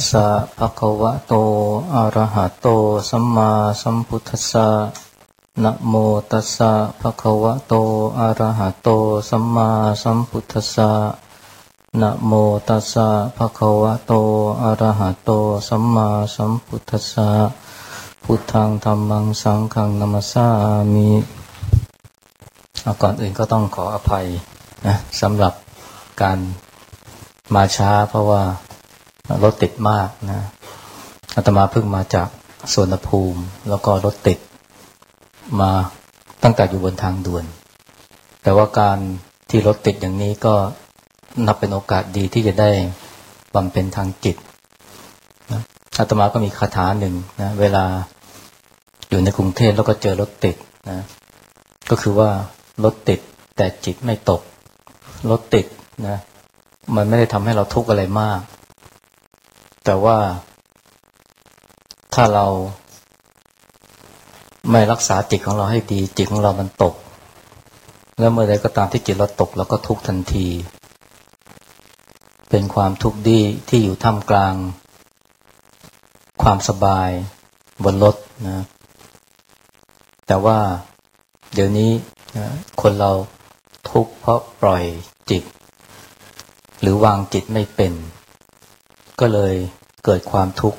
ตัสสะภะคะวะโต อะระหะโต สัมมาสัมพุทธัสสะนะโมตัสสะภะคะวะโต อะระหะโต สัมมาสัมพุทธัสสะนะโมตัสสะภะคะวะโต อะระหะโต สัมมาสัมพุทธัสสะ พุทธังธรรมังสังฆังนัมสสามิก่อนอื่นก็ต้องขออภัยนะสำหรับการมาช้าเพราะว่า รถติดมากนะอาตมาเพิ่งมาจากสวนภูมิ แล้วก็รถติดมาตั้งแต่อยู่บนทางด่วน แต่ว่าการที่รถติดอย่างนี้ก็นับเป็นโอกาสดีที่จะได้บำเพ็ญทางจิตนะอาตมาก็มีคาถาหนึ่งนะเวลาอยู่ในกรุงเทพแล้วก็เจอรถติดนะก็คือว่ารถติดแต่จิตไม่ตก รถติดนะมันไม่ได้ทำให้เราทุกข์อะไรมาก แต่ว่าถ้าเราไม่รักษาจิตของเราให้ดี จิตของเรามันตก แล้วเมื่อใดก็ตามที่จิตเราตกเราก็ทุกทันที เป็นความทุกข์ดีที่อยู่ท่ามกลาง ความสบายบนรถนะ แต่ว่าเดี๋ยวนี้นะคนเราทุกข์เพราะปล่อยจิต หรือวางจิตไม่เป็น ก็เลยเกิดความทุกข์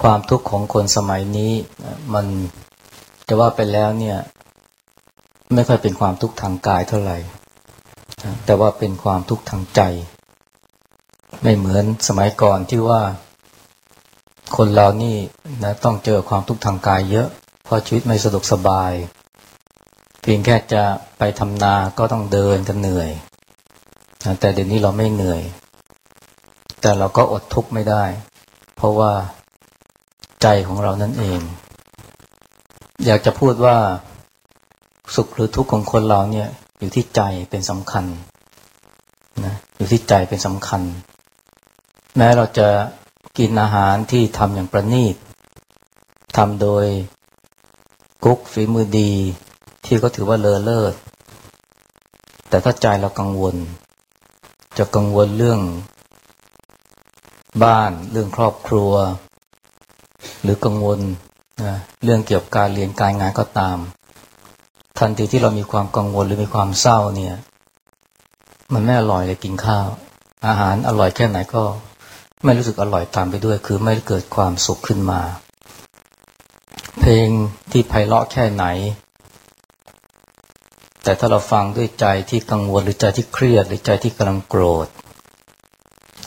ความทุกข์ของคนสมัยนี้มันจะว่าไปแล้วเนี่ย ไม่ค่อยเป็นความทุกข์ทางกายเท่าไหร่ แต่ว่าเป็นความทุกข์ทางใจ ไม่เหมือนสมัยก่อนที่ว่า คนเรานี่นะต้องเจอความทุกข์ทางกายเยอะเพราะชีวิตไม่สะดวกสบาย เพียงแค่จะไปทำนาก็ต้องเดินกันเหนื่อย แต่เดี๋ยวนี้เราไม่เหนื่อย แต่เราก็อดทุกข์ไม่ได้ เพราะว่าใจของเรานั่นเอง อยากจะพูดว่าสุขหรือทุกข์ของคนเราเนี่ยอยู่ที่ใจเป็นสำคัญนะอยู่ที่ใจเป็นสำคัญ แม้เราจะกินอาหารที่ทำอย่างประณีตทำโดยกุ๊กฝีมือดี ที่ก็ถือว่าเลอเลิศแต่ถ้าใจเรากังวล จะกังวลเรื่อง บ้านเรื่องครอบครัว หรือกังวลนะเรื่องเกี่ยวกับการเรียนการงานก็ตาม ทันทีที่เรามีความกังวลหรือมีความเศร้าเนี่ย มันไม่อร่อยเลยกินข้าว อาหารอร่อยแค่ไหนก็ ไม่รู้สึกอร่อยตามไปด้วย คือไม่เกิดความสุขขึ้นมา เพลงที่ไพเราะแค่ไหน แต่ถ้าเราฟังด้วยใจที่กังวลหรือใจที่เครียดหรือใจที่กำลังโกรธ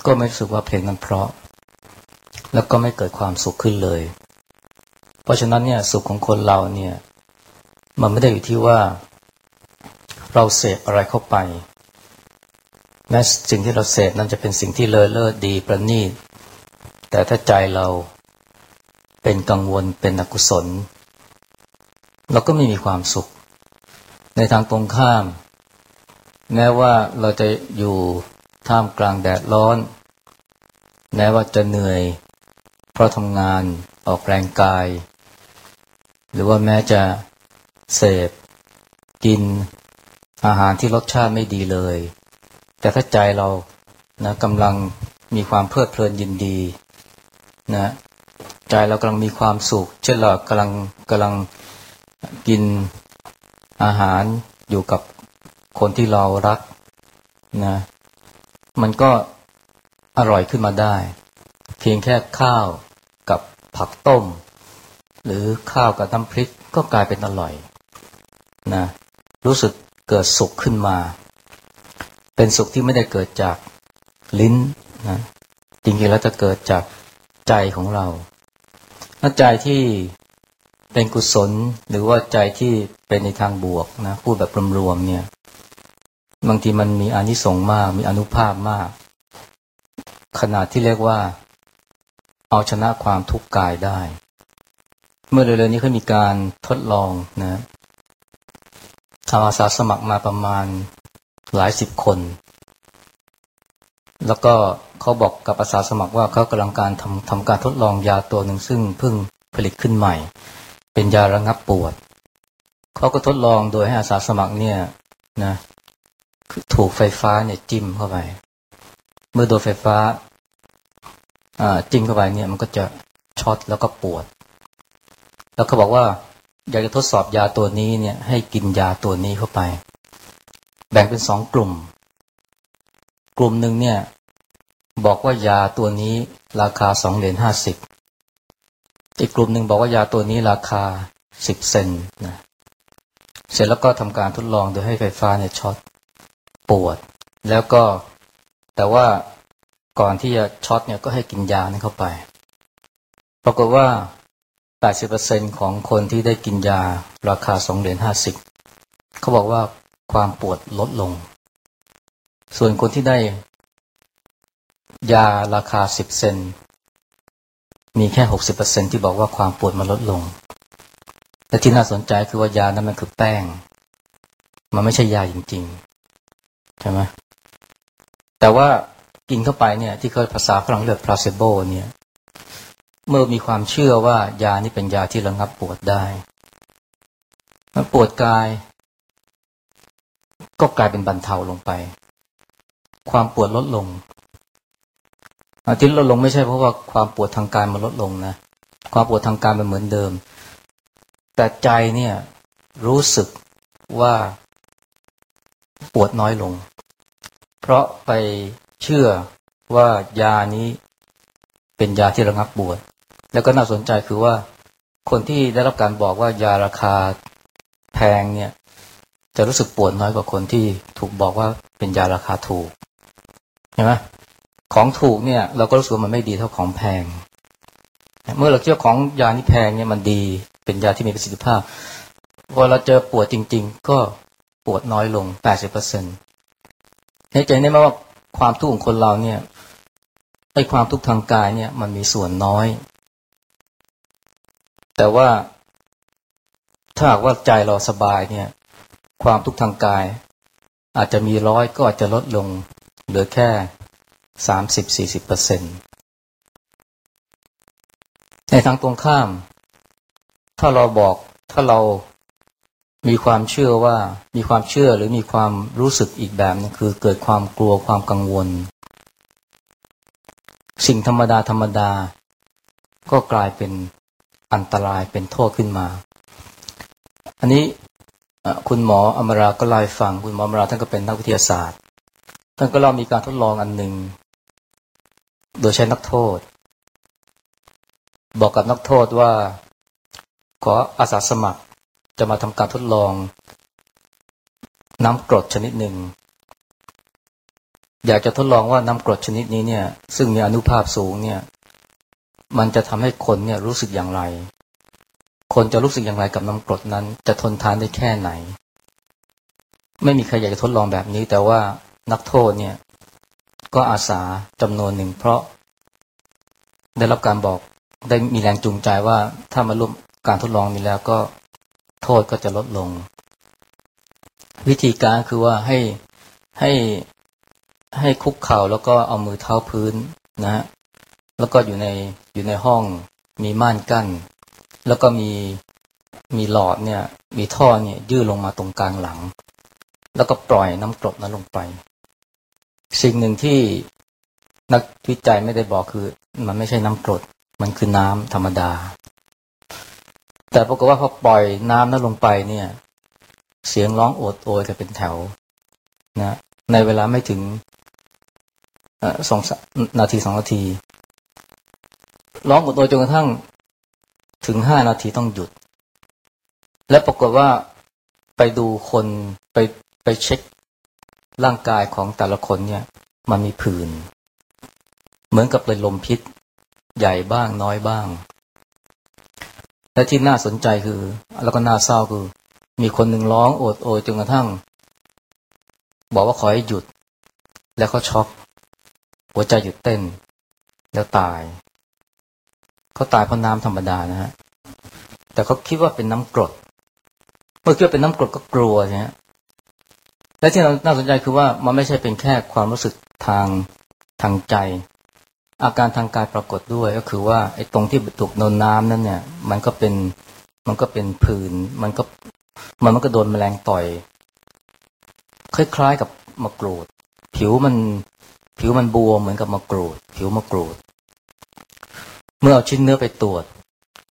ก็ไม่รู้สึกว่าเพลงนั้นเพราะ แล้วก็ไม่เกิดความสุขขึ้นเลย เพราะฉะนั้นเนี่ยสุขของคนเราเนี่ย มันไม่ได้อยู่ที่ว่า เราเสพอะไรเข้าไปแม้สิ่งที่เราเสพนั้นจะเป็นสิ่งที่เลอเลิศดีประณีตแต่ถ้าใจเราเป็นกังวลเป็นอกุศล เราก็ไม่มีความสุข ในทางตรงข้าม แม้ว่าเราจะอยู่ ท่ามกลางแดดร้อน แม้ว่าจะเหนื่อย เพราะทำงานออกแรงกาย หรือว่าแม้จะเสพ กินอาหารที่รสชาติไม่ดีเลย แต่ถ้าใจเรานะกำลังมีความเพลิดเพลินยินดีนะใจเรากำลังมีความสุข เช่นเรากำลังกำลังกินอาหารอยู่กับคนที่เรารักนะ มันก็อร่อยขึ้นมาได้ เพียงแค่ข้าวกับผักต้ม หรือข้าวกับน้ำพริกก็กลายเป็นอร่อยนะรู้สึกเกิดสุขขึ้นมา เป็นสุขที่ไม่ได้เกิดจากลิ้นนะจริงๆแล้วจะเกิดจากใจของเราถ้าใจที่เป็นกุศลหรือว่าใจที่เป็นในทางบวกนะพูดแบบรวมๆเนี่ย บางทีมันมีอานิสงส์มาก มีอนุภาพมาก ขนาดที่เรียกว่า เอาชนะความทุกข์กายได้ เมื่อเร็วๆนี้เขามีการทดลองนะทำอาสาสมัครมาประมาณหลายสิบคน แล้วก็เขาบอกกับอาสาสมัครว่าเขากำลังการทำทำการทดลองยาตัวหนึ่งซึ่งเพิ่งผลิตขึ้นใหม่ เป็นยาระงับปวด เขาก็ทดลองโดยให้อาสาสมัครเนี่ยนะ ถูกไฟฟ้าเนี่ยจิ้มเข้าไป เมื่อโดนไฟฟ้าจิ้มเข้าไปเนี่ยมันก็จะช็อตแล้วก็ปวด แล้วเขาบอกว่า อยากจะทดสอบยาตัวนี้เนี่ย ให้กินยาตัวนี้เข้าไป แบ่งเป็นสองกลุ่ม กลุ่มหนึ่งเนี่ย บอกว่ายาตัวนี้ราคาสองเหรียญห้าสิบอีกกลุ่มหนึ่งบอกว่ายาตัวนี้ราคาสิบเซนนะเสร็จแล้วก็ทำการทดลองโดยให้ไฟฟ้าเนี่ยช็อต ปวด แล้วก็แต่ว่าก่อนที่จะช็อตเนี่ยก็ให้กินยานี้เข้าไป ปรากฏว่า 80%ของคนที่ได้กินยาราคา2เหรียญ50 เขาบอกว่าความปวดลดลง ส่วนคนที่ได้ ยาราคา 10 เซนมีแค่ 60%ที่บอกว่าความปวดมันลดลง และที่น่าสนใจคือว่ายานั้นมันคือแป้ง มันไม่ใช่ยาจริงๆ ใช่ไหมแต่ว่ากินเข้าไปเนี่ย ที่เคยภาษาฝรั่งเรียก placebo เนี่ย เมื่อมีความเชื่อว่ายานี้เป็นยาที่ระงับปวดได้ มันปวดกาย ก็กลายเป็นบรรเทาลงไป ความปวดลดลงที่ลดลงไม่ใช่เพราะว่าความปวดทางกายมันลดลงนะความปวดทางกายมันเหมือนเดิม แต่ใจเนี่ยรู้สึกว่า ปวดน้อยลง เพราะไปเชื่อว่ายานี้เป็นยาที่ระงับปวด แล้วก็น่าสนใจคือว่าคนที่ได้รับการบอกว่ายาราคาแพงเนี่ย จะรู้สึกปวดน้อยกว่าคนที่ถูกบอกว่าเป็นยาราคาถูกเห็นไหมของถูกเนี่ย เราก็รู้สึกมันไม่ดีเท่าของแพง เมื่อเราเชื่อของยาที่แพงเนี่ยมันดี เป็นยาที่มีประสิทธิภาพพอเราเจอปวดจริง ๆ ก็ วดน้อยลงแปดสิบเปอร์เซ็นต์ให้ใจได้ไหมว่าความทุกข์ของคนเราเนี่ยไอ้ความทุกข์ทางกายเนี่ย มันมีส่วนน้อย แต่ว่าถ้าหากว่าใจเราสบายเนี่ย ความทุกข์ทางกาย อาจจะมีร้อยก็อาจจะลดลงเหลือแค่สามสิบสี่สิบเปอร์เซ็นตในทางตรงข้าม ถ้าเราบอกถ้าเรา มีความเชื่อว่ามีความเชื่อหรือมีความรู้สึกอีกแบบนึงคือเกิดความกลัวความกังวล สิ่งธรรมดาธรรมดา ก็กลายเป็นอันตรายเป็นโทษขึ้นมา อันนี้คุณหมออมราก็ไล่ฟัง คุณหมออมราท่านก็เป็นนักวิทยาศาสตร์ ท่านก็เล่ามีการทดลองอันหนึ่ง โดยใช้นักโทษ บอกกับนักโทษว่า ขออาสาสมัคร จะมาทำการทดลอง น้ำกรดชนิดหนึ่ง อยากจะทดลองว่าน้ำกรดชนิดนี้เนี่ย ซึ่งมีอนุภาพสูงเนี่ย มันจะทำให้คนเนี่ยรู้สึกอย่างไร คนจะรู้สึกอย่างไรกับน้ำกรดนั้น จะทนทานได้แค่ไหน ไม่มีใครอยากจะทดลองแบบนี้ แต่ว่านักโทษเนี่ย ก็อาสาจำนวนหนึ่ง เพราะ ได้รับการบอกได้มีแรงจูงใจว่าถ้ามาร่วมการทดลองนี้แล้วก็ ษก็จะลดลง วิธีการคือว่าให้ให้ให้คุกเข่าแล้วก็เอามือเท้าพื้นนะฮะแล้วก็อยู่ในอยู่ในห้องมีม่านกั้น แล้วก็มีมีหลอดเนี่ย มีท่อเนี่ยยื่นลงมาตรงกลางหลัง แล้วก็ปล่อยน้ำกรดนั้นลงไป สิ่งหนึ่งที่นักวิจัยไม่ได้บอกคือ มันไม่ใช่น้ำกรด มันคือน้ำธรรมดา แต่ปรากฏว่าพอปล่อยน้ำนั้นลงไปเนี่ย เสียงร้องโอดโอยกันเป็นแถวนะในเวลาไม่ถึงสองนาทีสองนาที ร้องโอดโอยจนกระทั่งถึงห้านาทีต้องหยุด และปรากฏว่าไปดูคนไปไปเช็คร่างกายของแต่ละคนเนี่ย มันมีผื่น เหมือนกับเลยลมพิษใหญ่บ้างน้อยบ้าง และที่น่าสนใจคือ แล้วก็น่าเศร้าคือ มีคนหนึ่งร้องโอดโอยจนกระทั่ง บอกว่าขอให้หยุด แล้วเขาช็อก หัวใจหยุดเต้น แล้วตายเขาตายเพราะน้ำธรรมดานะฮะแต่เขาคิดว่าเป็นน้ำกรดเมื่อคิดว่าเป็นน้ำกรดก็กลัวนะฮะและที่น่าสนใจคือว่ามันไม่ใช่เป็นแค่ความรู้สึกทางทางใจ อาการทางกายปรากฏด้วยก็คือว่าไอ้ตรงที่ถูกโดนน้ำนั่นเนี่ย มันก็เป็นมันก็เป็นผื่นมันก็มันมันก็โดนแมลงต่อย คล้ายๆกับมะกรูด ผิวมันผิวมันบวมเหมือนกับมะกรูด ผิวมะกรูด เมื่อเอาชิ้นเนื้อไปตรวจ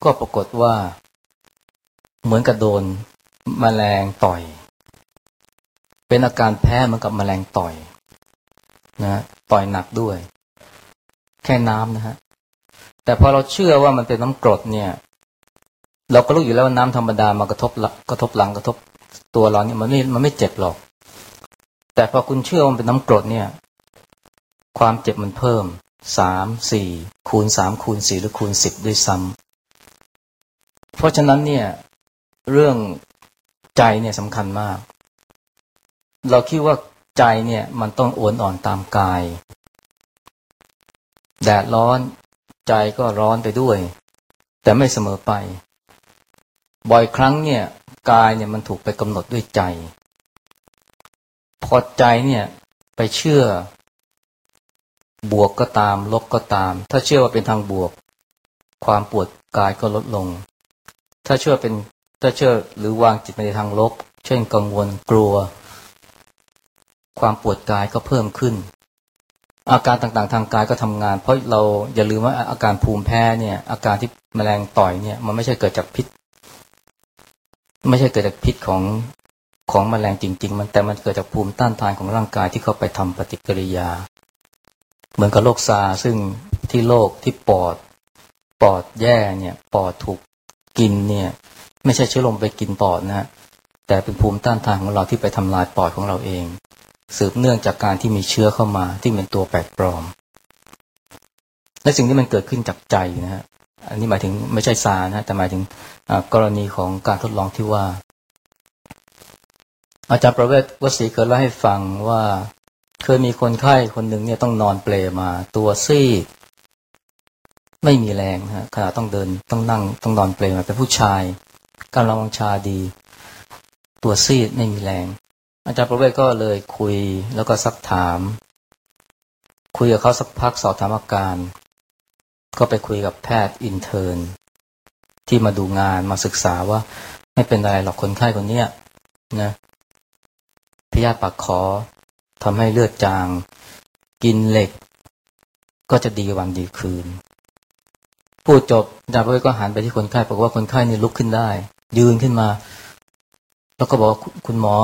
ก็ปรากฏว่า เหมือนกับโดนมแมลงต่อย เป็นอาการแพ้เหมือนกับมแมลงต่อยนะต่อยหนักด้วย แค่น้ำนะฮะแต่พอเราเชื่อว่ามันเป็นน้ำกรดเนี่ย เราก็รู้อยู่แล้วว่าน้ำธรรมดามากระทบกระทบหลังกระทบตัวเราเนี่ยมันไม่มันไม่เจ็บหรอก แต่พอคุณเชื่อว่ามันเป็นน้ำกรดเนี่ย ความเจ็บมันเพิ่มสามสี่คูณสามคูณสี่หรือคูณสิบด้วยซ้ำเพราะฉะนั้นเนี่ย เรื่องใจเนี่ยสำคัญมาก เราคิดว่าใจเนี่ย มันต้องโอนอ่อนตามกาย แดดร้อนใจก็ร้อนไปด้วย แต่ไม่เสมอไป บ่อยครั้งเนี่ยกายเนี่ยมันถูกไปกำหนดด้วยใจ พอใจเนี่ยไปเชื่อ บวกก็ตาม ลบก็ตาม ถ้าเชื่อว่าเป็นทางบวก ความปวดกายก็ลดลง ถ้าเชื่อเป็นถ้าเชื่อหรือวางจิตไปในทางลบ เช่นกังวลกลัว ความปวดกายก็เพิ่มขึ้น อาการต่างๆ ทางกายก็ทำงาน เพราะเราอย่าลืมว่าอาการภูมิแพ้เนี่ย อาการที่แมลงต่อยเนี่ย มันไม่ใช่เกิดจากพิษ ไม่ใช่เกิดจากพิษของของแมลงจริง ๆ มันแต่มันเกิดจากภูมิต้านทานของร่างกายที่เขาไปทำปฏิกิริยา เหมือนกับโรคซาซึ่งที่โรคที่ปอด ปอดแย่เนี่ย ปอดถูกกินเนี่ย ไม่ใช่เชื้อลมไปกินปอดนะแต่เป็นภูมิต้านทานของเราที่ไปทำลายปอดของเราเอง สืบเนื่องจากการที่มีเชื้อเข้ามา ที่เป็นตัวแปลกปลอม และสิ่งที่มันเกิดขึ้นจากใจนะฮะอันนี้หมายถึงไม่ใช่ซานะแต่หมายถึงกรณีของการทดลองที่ว่า อาจารย์ประเวศวสีเคยเล่าให้ฟังว่าเคยมีคนไข้คนหนึ่งเนี่ยต้องนอนเปลมา ตัวซีดไม่มีแรงฮะขณะต้องเดินต้องนั่งต้องนอนเปลมาเป็นผู้ชายกำลังวังชาดี ตัวซีดไม่มีแรง อาจารย์ประเวศก็เลยคุยแล้วก็ซักถาม คุยกับเขาสักพักสอบถามอาการ ก็ไปคุยกับแพทย์อินเทอร์นที่มาดูงานมาศึกษาว่าไม่เป็นไรหรอกคนไข้คนเนี้ยนะพยาธิปากคอทำให้เลือดจาง กินเหล็ก ก็จะดีวันดีคืน พูดจบดาบเวก็หันไปที่คนไข้บอกว่าคนไข้นี่ลุกขึ้นได้ ยืนขึ้นมา แล้วก็บอกคุณหมอ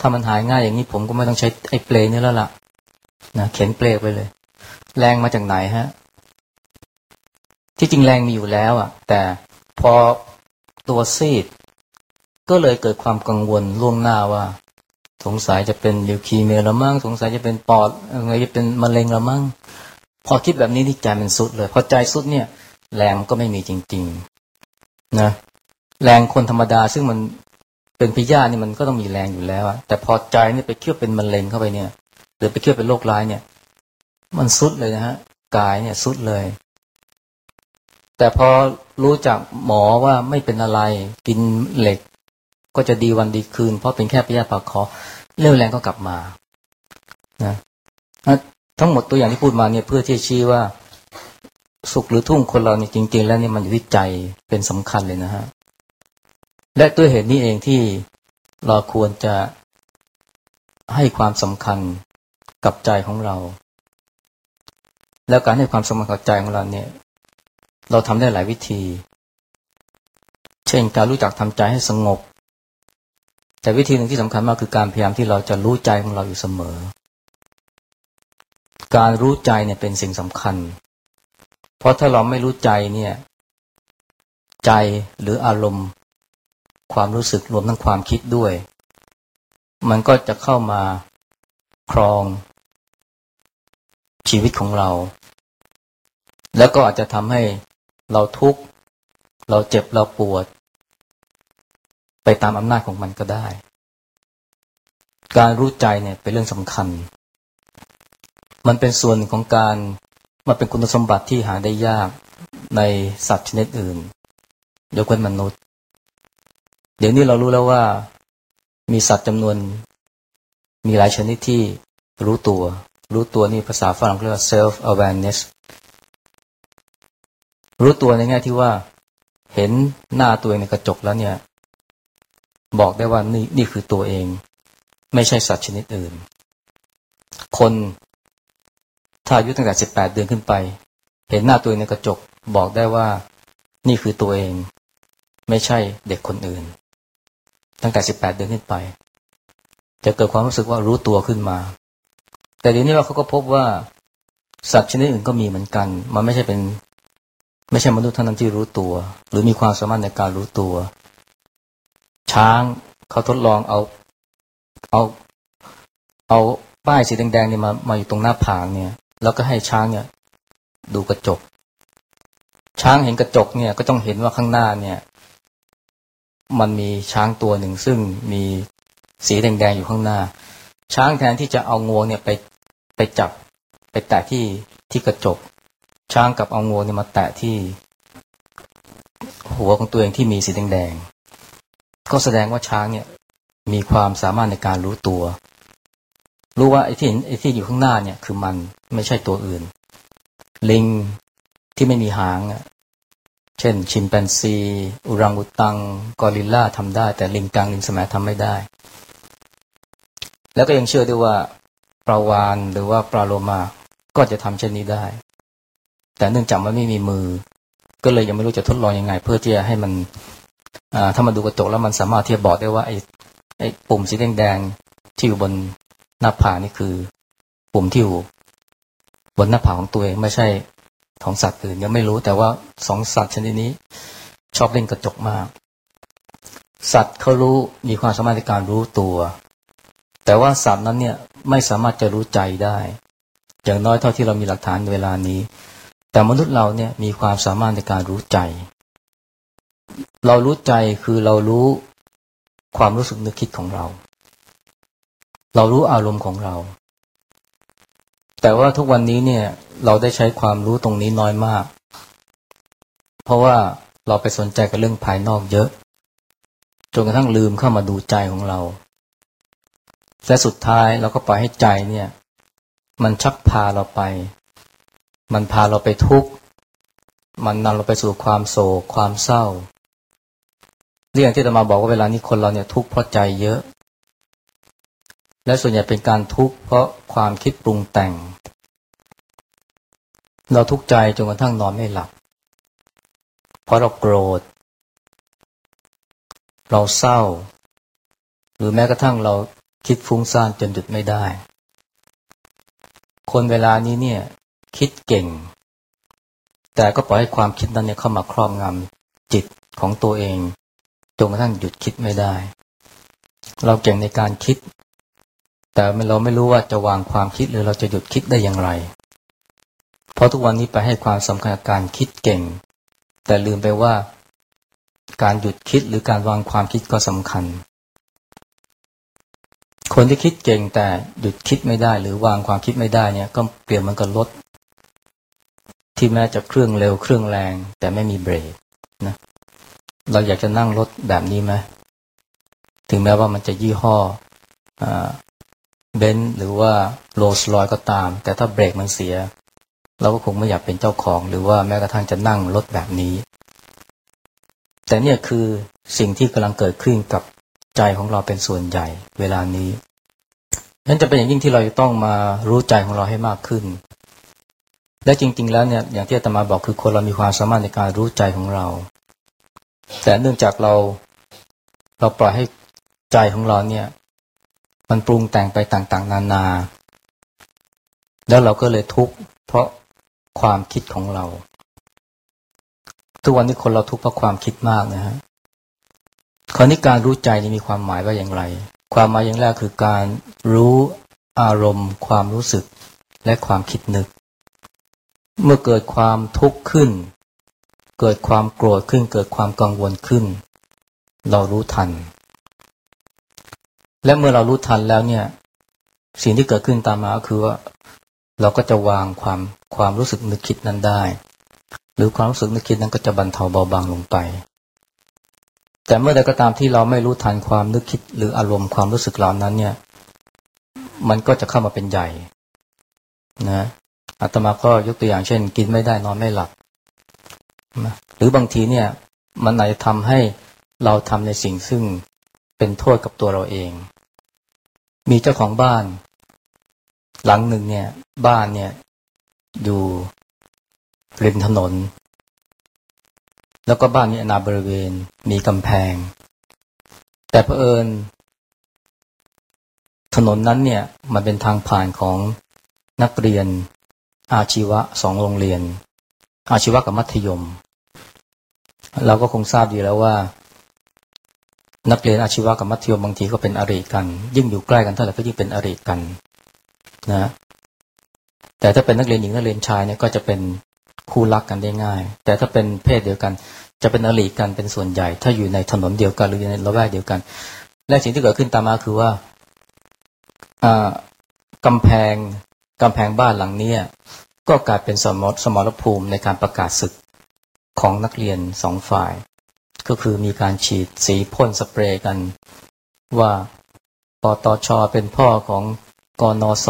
ถ้ามันหายง่ายอย่างนี้ผมก็ไม่ต้องใช้ไอ้เปลนี่แล้วล่ะนะเข็นเปลไปเลย แรงมาจากไหนฮะ ที่จริงแรงมีอยู่แล้วอะ แต่พอตัวซีด ก็เลยเกิดความกังวลล่วงหน้าว่า สงสัยจะเป็นลิวคีเมียละมั่งสงสัยจะเป็นปอดอะไรจะเป็นมะเร็งละมั่งพอคิดแบบนี้ที่ใจมันสุดเลย พอใจสุดเนี่ย แรงก็ไม่มีจริง ๆ นะแรงคนธรรมดาซึ่งมัน เป็นพิยานี่มันก็ต้องมีแรงอยู่แล้วแต่พอใจนี่ไปเคี่ยวเป็นมะเร็งเข้าไปเนี่ย หรือไปเคี่ยวเป็นโรคร้ายเนี่ย มันสุดเลยนะฮะกายเนี่ยสุดเลย แต่พอรู้จากหมอว่าไม่เป็นอะไร กินเหล็ก ก็จะดีวันดีคืน เพราะเป็นแค่พยาธิปากคอเรี่ยวแรงก็กลับมานะทั้งหมดตัวอย่างที่พูดมาเนี่ยเพื่อที่ชี้ว่า สุขหรือทุ่งคนเราเนี่ยจริง ๆ แล้วเนี่ยมันอยู่ที่ใจเป็นสำคัญเลยนะฮะ และด้วยเหตุนี้เองที่เราควรจะให้ความสำคัญกับใจของเรา แล้วการให้ความสำคัญกับใจของเราเนี่ย เราทำได้หลายวิธี เช่นการรู้จักทำใจให้สงบ แต่วิธีหนึ่งที่สำคัญมากคือการพยายามที่เราจะรู้ใจของเราอยู่เสมอ การรู้ใจเนี่ยเป็นสิ่งสำคัญ เพราะถ้าเราไม่รู้ใจเนี่ย ใจหรืออารมณ์ ความรู้สึกรวมทั้งความคิดด้วย มันก็จะเข้ามาครองชีวิตของเรา แล้วก็อาจจะทำให้เราทุกข์ เราเจ็บเราปวด ไปตามอำนาจของมันก็ได้ การรู้ใจเนี่ยเป็นเรื่องสำคัญ มันเป็นส่วนของการมันเป็นคุณสมบัติที่หาได้ยากในสัตว์ชนิดอื่น ยกเว้นมนุษย์ เดี๋ยวนี้เรารู้แล้วว่ามีสัตว์จำนวน มีหลายชนิดที่รู้ตัว รู้ตัวนี่ภาษาฝรั่งเรียกว่า self awareness รู้ตัวในแง่ที่ว่า เห็นหน้าตัวเองในกระจกแล้วเนี่ย บอกได้ว่านี่นี่คือตัวเอง ไม่ใช่สัตว์ชนิดอื่น คนถ้าอายุตั้งแต่สิบแปดเดือนขึ้นไป เห็นหน้าตัวเองในกระจก บอกได้ว่า นี่คือตัวเอง ไม่ใช่เด็กคนอื่น ตั้งแต่สิบแปดเดือนขึ้นไป จะเกิดความรู้สึกว่ารู้ตัวขึ้นมา แต่ทีนี้ว่าเขาก็พบว่าสัตว์ชนิดอื่นก็มีเหมือนกัน มันไม่ใช่เป็น ไม่ใช่มนุษย์เท่านั้นที่รู้ตัว หรือมีความสามารถในการรู้ตัว ช้างเขาทดลองเอา เอา เอาป้ายสีแดงๆนี่มามาอยู่ตรงหน้าผางเนี่ย แล้วก็ให้ช้างเนี่ย ดูกระจก ช้างเห็นกระจกเนี่ยก็ต้องเห็นว่าข้างหน้าเนี่ย มันมีช้างตัวหนึ่งซึ่งมีสีแดงๆอยู่ข้างหน้า ช้างแทนที่จะเอางวงเนี่ยไปไปจับไปแตะที่ที่กระจก ช้างกับเอางวงเนี่ยมาแตะที่ หัวของตัวเองที่มีสีแดงๆก็แสดงว่าช้างเนี่ยมีความสามารถในการรู้ตัว รู้ว่าไอ้ที่ไอ้ที่อยู่ข้างหน้าเนี่ย คือมันไม่ใช่ตัวอื่น ลิงที่ไม่มีหาง เช่น ชิมแปนซี อุรังอุตัง กอริลลาทำได้ แต่ลิงกังลิงสมัยทำไม่ได้ แล้วก็ยังเชื่อด้วยว่าปลาวานหรือว่าปลาโลมาก็จะทำเช่นนี้ได้ แต่เนื่องจากมันไม่มีมือ ก็เลยยังไม่รู้จะทดลองยังไง เพื่อที่จะให้มันถ้ามันดูกระจกแล้วมันสามารถที่จะบอกได้ว่าไอ้ไอ้ปุ่มสีแดงๆที่อยู่บนหน้าผานี่คือ ปุ่มที่อยู่บนหน้าผาของตัวเองไม่ใช่ ของสัตว์อื่นยังไม่รู้แต่ว่าสองสัตว์ชนิดนี้ ชอบเล่นกระจกมาก สัตว์เขารู้มีความสามารถในการรู้ตัว แต่ว่าสัตว์นั้นเนี่ยไม่สามารถจะรู้ใจได้ อย่างน้อยเท่าที่เรามีหลักฐานเวลานี้ แต่มนุษย์เราเนี่ยมีความสามารถในการรู้ใจ เรารู้ใจคือเรารู้ความรู้สึกนึกคิดของเรา เรารู้อารมณ์ของเรา แต่ว่าทุกวันนี้เนี่ยเราได้ใช้ความรู้ตรงนี้น้อยมาก เพราะว่าเราไปสนใจกับเรื่องภายนอกเยอะ จนกระทั่งลืมเข้ามาดูใจของเรา และสุดท้ายเราก็ปล่อยให้ใจเนี่ย มันชักพาเราไป มันพาเราไปทุกข์ มันนำเราไปสู่ความโศกความเศร้า เรื่องที่จะมาบอกว่าเวลานี้คนเราเนี่ยทุกข์เพราะใจเยอะ และส่วนใหญ่เป็นการทุกข์เพราะความคิดปรุงแต่ง เราทุกข์ใจจนกระทั่งนอนไม่หลับ เพราะเราโกรธ เราเศร้า หรือแม้กระทั่งเราคิดฟุ้งซ่านจนหยุดไม่ได้ คนเวลานี้เนี่ย คิดเก่ง แต่ก็ปล่อยให้ความคิดนั้นเนี่ยเข้ามาครอบงำจิตของตัวเองจนกระทั่งหยุดคิดไม่ได้ เราเก่งในการคิด แต่เราไม่รู้ว่าจะวางความคิดหรือเราจะหยุดคิดได้อย่างไร เพราะทุกวันนี้ไปให้ความสำคัญกับการคิดเก่ง แต่ลืมไปว่าการหยุดคิดหรือการวางความคิดก็สำคัญ คนที่คิดเก่งแต่หยุดคิดไม่ได้ หรือวางความคิดไม่ได้เนี่ยก็เปลี่ยนมันกับรถที่แม้จะเครื่องเร็วเครื่องแรง แต่ไม่มีเบรกนะ เราอยากจะนั่งรถแบบนี้ไหมถึงแม้ว่ามันจะยี่ห้อ เบนซ์หรือว่าโรลส์รอยก็ตาม แต่ถ้าเบรกมันเสีย เราก็คงไม่อยากเป็นเจ้าของ หรือว่าแม้กระทั่งจะนั่งรถแบบนี้ แต่เนี่ยคือสิ่งที่กำลังเกิดขึ้นกับใจของเราเป็นส่วนใหญ่เวลานี้นั้นจะเป็นอย่างยิ่งที่เราจะต้องมารู้ใจของเราให้มากขึ้น และจริง ๆ แล้วเนี่ยอย่างที่อาตมาบอกคือคนเรามีความสามารถในการรู้ใจของเรา แต่เนื่องจากเรา เราปล่อยให้ใจของเราเนี่ย มันปรุงแต่งไปต่างๆ นานา แล้วเราก็เลยทุกข์เพราะความคิดของเรา ทุกวันนี้คนเราทุกข์เพราะความคิดมากนะฮะคราวนี้การรู้ใจนี่มีความหมายว่าอย่างไร ความหมายอย่างแรกคือการรู้อารมณ์ ความรู้สึกและความคิดนึก เมื่อเกิดความทุกข์ขึ้น เกิดความโกรธขึ้น เกิดความกังวลขึ้น เรารู้ทัน และเมื่อเรารู้ทันแล้วเนี่ย สิ่งที่เกิดขึ้นตามมาก็คือว่า เราก็จะวางความความรู้สึกนึกคิดนั้นได้ หรือความรู้สึกนึกคิดนั้นก็จะบรรเทาเบาบางลงไป แต่เมื่อใดก็ตามที่เราไม่รู้ทันความนึกคิดหรืออารมณ์ความรู้สึกเหล่านั้น เนี่ย มันก็จะเข้ามาเป็นใหญ่นะอาตมาก็ยกตัวอย่างเช่น กินไม่ได้นอนไม่หลับหรือบางทีเนี่ย มันอาจจะทำให้เราทำในสิ่งซึ่งเป็นโทษกับตัวเราเอง มีเจ้าของบ้าน หลังหนึ่งเนี่ย บ้านเนี่ย อยู่ริมถนน แล้วก็บ้านมีอนาบริเวณ มีกำแพง แต่เผอิญ ถนนนั้นเนี่ย มันเป็นทางผ่านของนักเรียน อาชีวะสองโรงเรียน อาชีวะกับมัธยม เราก็คงทราบดีแล้วว่า นักเรียนอาชีวะกับมัธยมบางทีก็เป็นอริกัน ยิ่งอยู่ใกล้กันเท่าไหร่ก็ยิ่งเป็นอริกันนะแต่ถ้าเป็นนักเรียนหญิงนักเรียนชายเนี่ยก็จะเป็นคู่รักกันได้ง่าย แต่ถ้าเป็นเพศเดียวกัน จะเป็นอริกันเป็นส่วนใหญ่ ถ้าอยู่ในถนนเดียวกันหรือในละแวกเดียวกัน และสิ่งที่เกิดขึ้นตามมาคือว่ากำแพงกำแพงบ้านหลังนี้ก็กลายเป็นสมรสมรภูมิในการประกาศศึกของนักเรียนสองฝ่าย ก็คือมีการฉีดสีพ่นสเปรย์กัน ว่าปตชเป็นพ่อของกนส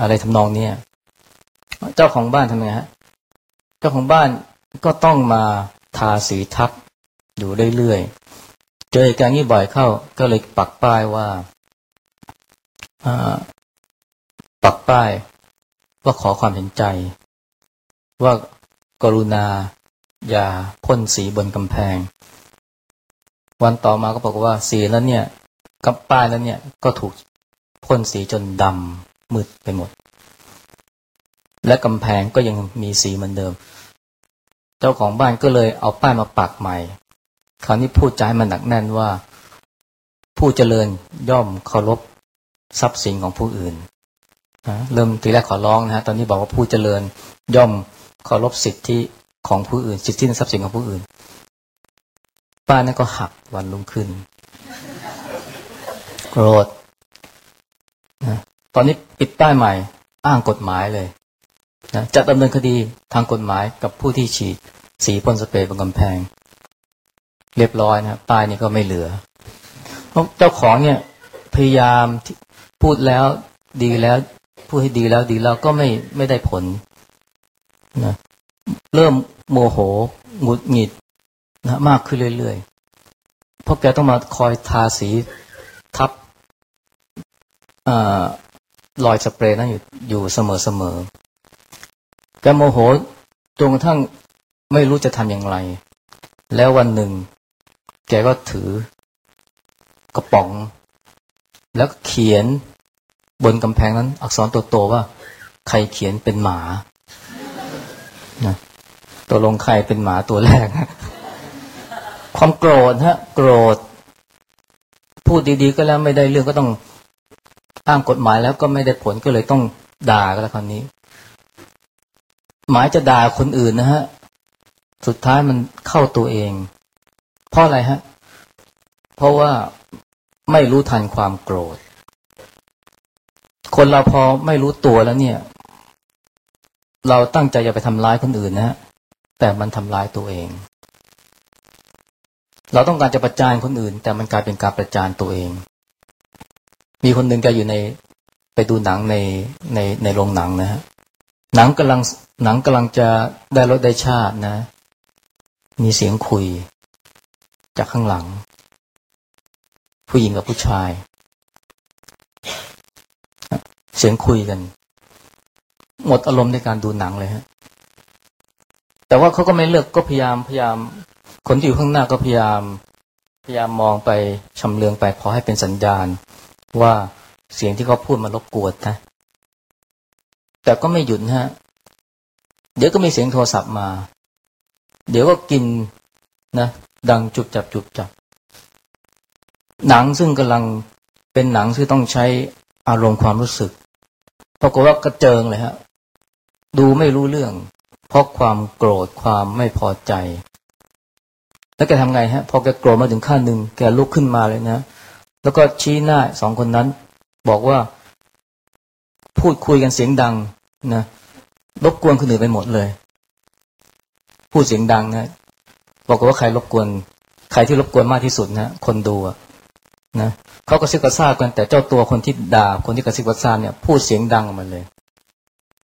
อะไรทำนองนี้เจ้าของบ้านทำไงฮะ เจ้าของบ้านก็ต้องมาทาสีทับอยู่เรื่อยๆ เจอเหตุการณ์นี้บ่อยเข้า ก็เลยปักป้ายว่าปักป้ายว่าขอความเห็นใจ ว่ากรุณา ยาพ่นสีบนกำแพง วันต่อมาก็บอกว่าสีนั้นเนี่ยกับป้ายนั้นเนี่ยก็ถูกพ่นสีจนดำมืดไปหมด และกำแพงก็ยังมีสีเหมือนเดิม เจ้าของบ้านก็เลยเอาป้ายมาปักใหม่ คราวนี้พูดใจมันหนักแน่นว่า ผู้เจริญย่อมเคารพทรัพย์สินของผู้อื่นเริ่มทีแรกขอร้องนะฮะตอนนี้บอกว่าผู้เจริญย่อมเคารพสิทธิ ของผู้อื่นสิทธิในทรัพย์สินของผู้อื่น ป้านั่นก็หักวันรุ่งขึ้นโกรธนะตอนนี้ปิดป้ายใหม่ อ้างกฎหมายเลยนะจะดำเนินคดีทางกฎหมายกับผู้ที่ฉีดสีพ่นสเปรย์บนกำแพง เรียบร้อยนะป้ายนี้ก็ไม่เหลือ เพราะเจ้าของเนี่ยพยายามพูดแล้วดีแล้วพูดให้ดีแล้วดีแล้วก็ไม่ไม่ได้ผลนะเริ่ม โมโหหงุดหงิดนะมากขึ้นเรื่อยๆ เพราะแกต้องมาคอยทาสีทับอรอยสเปรย์นั้นอยู่อยู่เสมอๆ แกโมโหจนกระทั่งไม่รู้จะทำอย่างไร แล้ววันหนึ่ง แกก็ถือกระป๋อง แล้วเขียนบนกำแพงนั้น อักษรตัวโตว่า ใครเขียนเป็นหมานะ ตัวลงใครเป็นหมาตัวแรก ความโกรธฮะ โกรธ พูดดีๆก็แล้วไม่ได้เรื่องก็ต้องอ้างกฎหมายแล้วก็ไม่ได้ผลก็เลยต้องด่ากันแล้วคราวนี้ หมายจะด่าคนอื่นนะฮะ สุดท้ายมันเข้าตัวเอง เพราะอะไรฮะ เพราะว่าไม่รู้ทันความโกรธ คนเราพอไม่รู้ตัวแล้วเนี่ย เราตั้งใจจะไปทำร้ายคนอื่นนะฮะ แต่มันทำร้ายตัวเอง เราต้องการจะประจานคนอื่น แต่มันกลายเป็นการประจานตัวเอง มีคนหนึ่งแกอยู่ในไปดูหนังในในในโรงหนังนะฮะหนังกำลังหนังกำลังจะได้รถได้ชาตินะ มีเสียงคุย จากข้างหลัง ผู้หญิงกับผู้ชาย เสียงคุยกัน หมดอารมณ์ในการดูหนังเลยฮะ แต่ว่าเขาก็ไม่เลิกก็พยายามพยายาม คนที่อยู่ข้างหน้าก็พยายาม พยายามมองไปชำเลืองไปพอให้เป็นสัญญาณ ว่าเสียงที่เขาพูดมารบกวนนะแต่ก็ไม่หยุดฮะ เดี๋ยวก็มีเสียงโทรศัพท์มา เดี๋ยวก็กินนะ ดังจุบจับจุบจับ หนังซึ่งกำลังเป็นหนังที่ต้องใช้อารมณ์ความรู้สึกปรากฏว่ากระเจิงเลยฮะ ดูไม่รู้เรื่อง เพราะความโกรธความไม่พอใจ แล้วแกทำไงฮะพอแกโกรธมาถึงขั้นหนึ่งแกลุกขึ้นมาเลยนะ แล้วก็ชี้หน้าสองคนนั้น บอกว่า พูดคุยกันเสียงดังนะรบกวนคนอื่นไปหมดเลย พูดเสียงดังนะบอกว่าใครรบกวน ใครที่รบกวนมากที่สุดนะคนดูนะเขาก็ซิบกระซาบกันแต่เจ้าตัวคนที่ด่าคนที่กระซิบกระซาบเนี่ยพูดเสียงดังออกมาเลย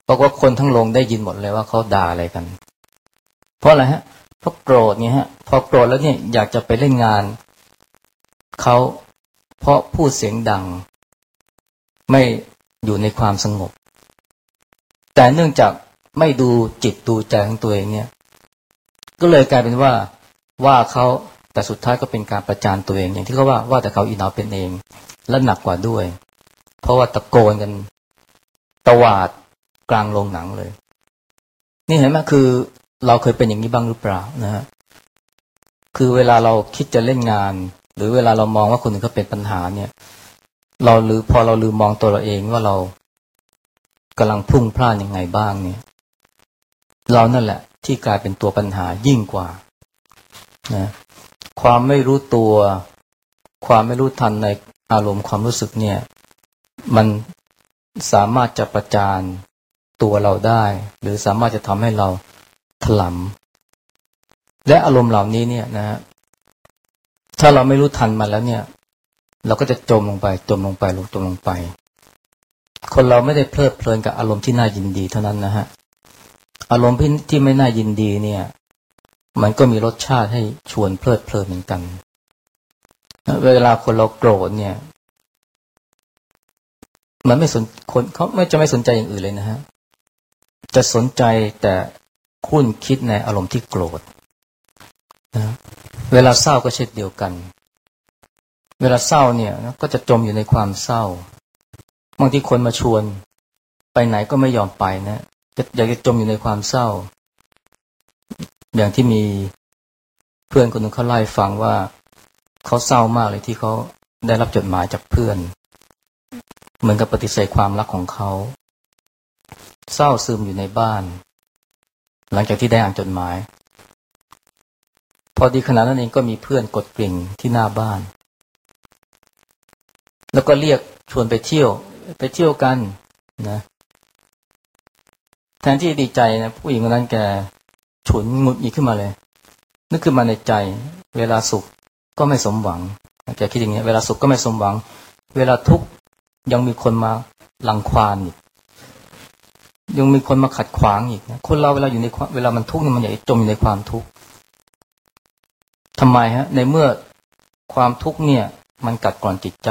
บอกว่าคนทั้งโรงได้ยินหมดเลยว่าเขาด่าอะไรกัน เพราะอะไรฮะเพราะโกรธเนี่ยฮะ พอโกรธแล้วเนี่ยอยากจะไปเล่นงานเขาเพราะพูดเสียงดัง ไม่อยู่ในความสงบ แต่เนื่องจากไม่ดูจิตดูใจของตัวเองเนี่ย ก็เลยกลายเป็นว่าว่าเขาแต่สุดท้ายก็เป็นการประจานตัวเอง อย่างที่เขาว่าว่าแต่เขาอีนาวเป็นเอง และหนักกว่าด้วย เพราะว่าตะโกนกันตวาด กลางโรงหนังเลย นี่เห็นไหมคือ เราเคยเป็นอย่างนี้บ้างหรือเปล่านะฮะคือเวลาเราคิดจะเล่นงาน หรือเวลาเรามองว่าคนอื่นเขาเป็นปัญหาเนี่ย เราหรือพอเราลืมมองตัวเราเองว่าเรากำลังพุ่งพลาดยังไงบ้างเนี่ย เรานั่นแหละ ที่กลายเป็นตัวปัญหายิ่งกว่านะความไม่รู้ตัว ความไม่รู้ทันในอารมณ์ความรู้สึกเนี่ย มันสามารถจะประจาน ตัวเราได้ หรือสามารถจะทำให้เราถลำและอารมณ์เหล่านี้เนี่ยนะฮะถ้าเราไม่รู้ทันมันแล้วเนี่ย เราก็จะจมลงไป จมลงไปลงจมลงไป คนเราไม่ได้เพลิดเพลินกับอารมณ์ที่น่ายินดีเท่านั้นนะฮะ อารมณ์ที่ไม่น่ายินดีเนี่ย มันก็มีรสชาติให้ชวนเพลิดเพลินเหมือนกัน เวลาคนเราโกรธเนี่ยมันไม่สนคนเขาไม่จะไม่สนใจอย่างอื่นเลยนะฮะ จะสนใจแต่คุ้นคิดในอารมณ์ที่โกรธนะเวลาเศร้าก็เช่นเดียวกัน เวลาเศร้าเนี่ยก็จะจมอยู่ในความเศร้า บางทีคนมาชวน ไปไหนก็ไม่ยอมไปนะอยากจะจมอยู่ในความเศร้า อย่างที่มีเพื่อนคนหนึ่งเขาไล่ฟังว่าเขาเศร้ามากเลยที่เขาได้รับจดหมายจากเพื่อน เหมือนกับปฏิเสธความรักของเขา เศร้าซึมอยู่ในบ้าน หลังจากที่ได้อ่านจดหมาย พอดีขณะนั้นเองก็มีเพื่อนกดกริ่งที่หน้าบ้าน แล้วก็เรียกชวนไปเที่ยว ไปเที่ยวกันนะแทนที่ดีใจนะผู้หญิงคนนั้นแกฉุนงุดหงิดขึ้นมาเลย นึกขึ้นมาในใจ เวลาสุขก็ไม่สมหวังแกคิดอย่างนี้เวลาสุขก็ไม่สมหวัง เวลาทุกข์ยังมีคนมาลังควานอีก ยังมีคนมาขัดขวางอีกนะคนเราเวลาอยู่ในเวลามันทุกข์เนี่ยมันอยากจมอยู่ในความทุกข์ทำไมฮะ ในเมื่อความทุกข์เนี่ย มันกัดกร่อนจิตใจ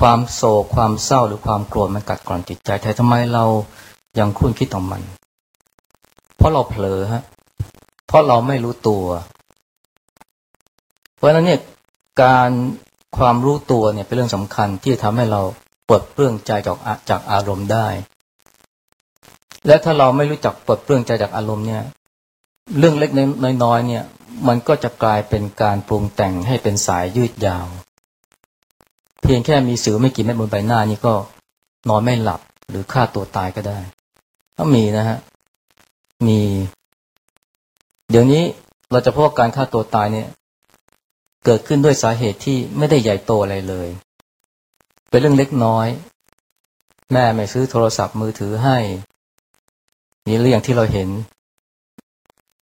ความโศกความเศร้าหรือความโกรธมันกัดกร่อนจิตใจแต่ทำไมเรายังคุ้นคิดต่อมัน เพราะเราเผลอฮะ เพราะเราไม่รู้ตัว เพราะฉะนั้นเนี่ยการความรู้ตัวเนี่ยเป็นเรื่องสำคัญที่จะทำให้เราปลดเปลื้องใจจากจากอารมณ์ได้ และถ้าเราไม่รู้จักปลดเปลื้องใจจากอารมณ์เนี่ย เรื่องเล็กน้อยๆเนี่ย มันก็จะกลายเป็นการปรุงแต่งให้เป็นสายยืดยาว เพียงแค่มีสิวไม่กี่เม็ดบนใบหน้านี่ก็นอนไม่หลับหรือฆ่าตัวตายก็ได้ก็มีนะฮะ มี เดี๋ยวนี้เราจะพบการฆ่าตัวตายเนี่ย เกิดขึ้นด้วยสาเหตุที่ไม่ได้ใหญ่โตอะไรเลย เป็นเรื่องเล็กน้อย แม่ไม่ซื้อโทรศัพท์มือถือให้ นี่เรื่องที่เราเห็น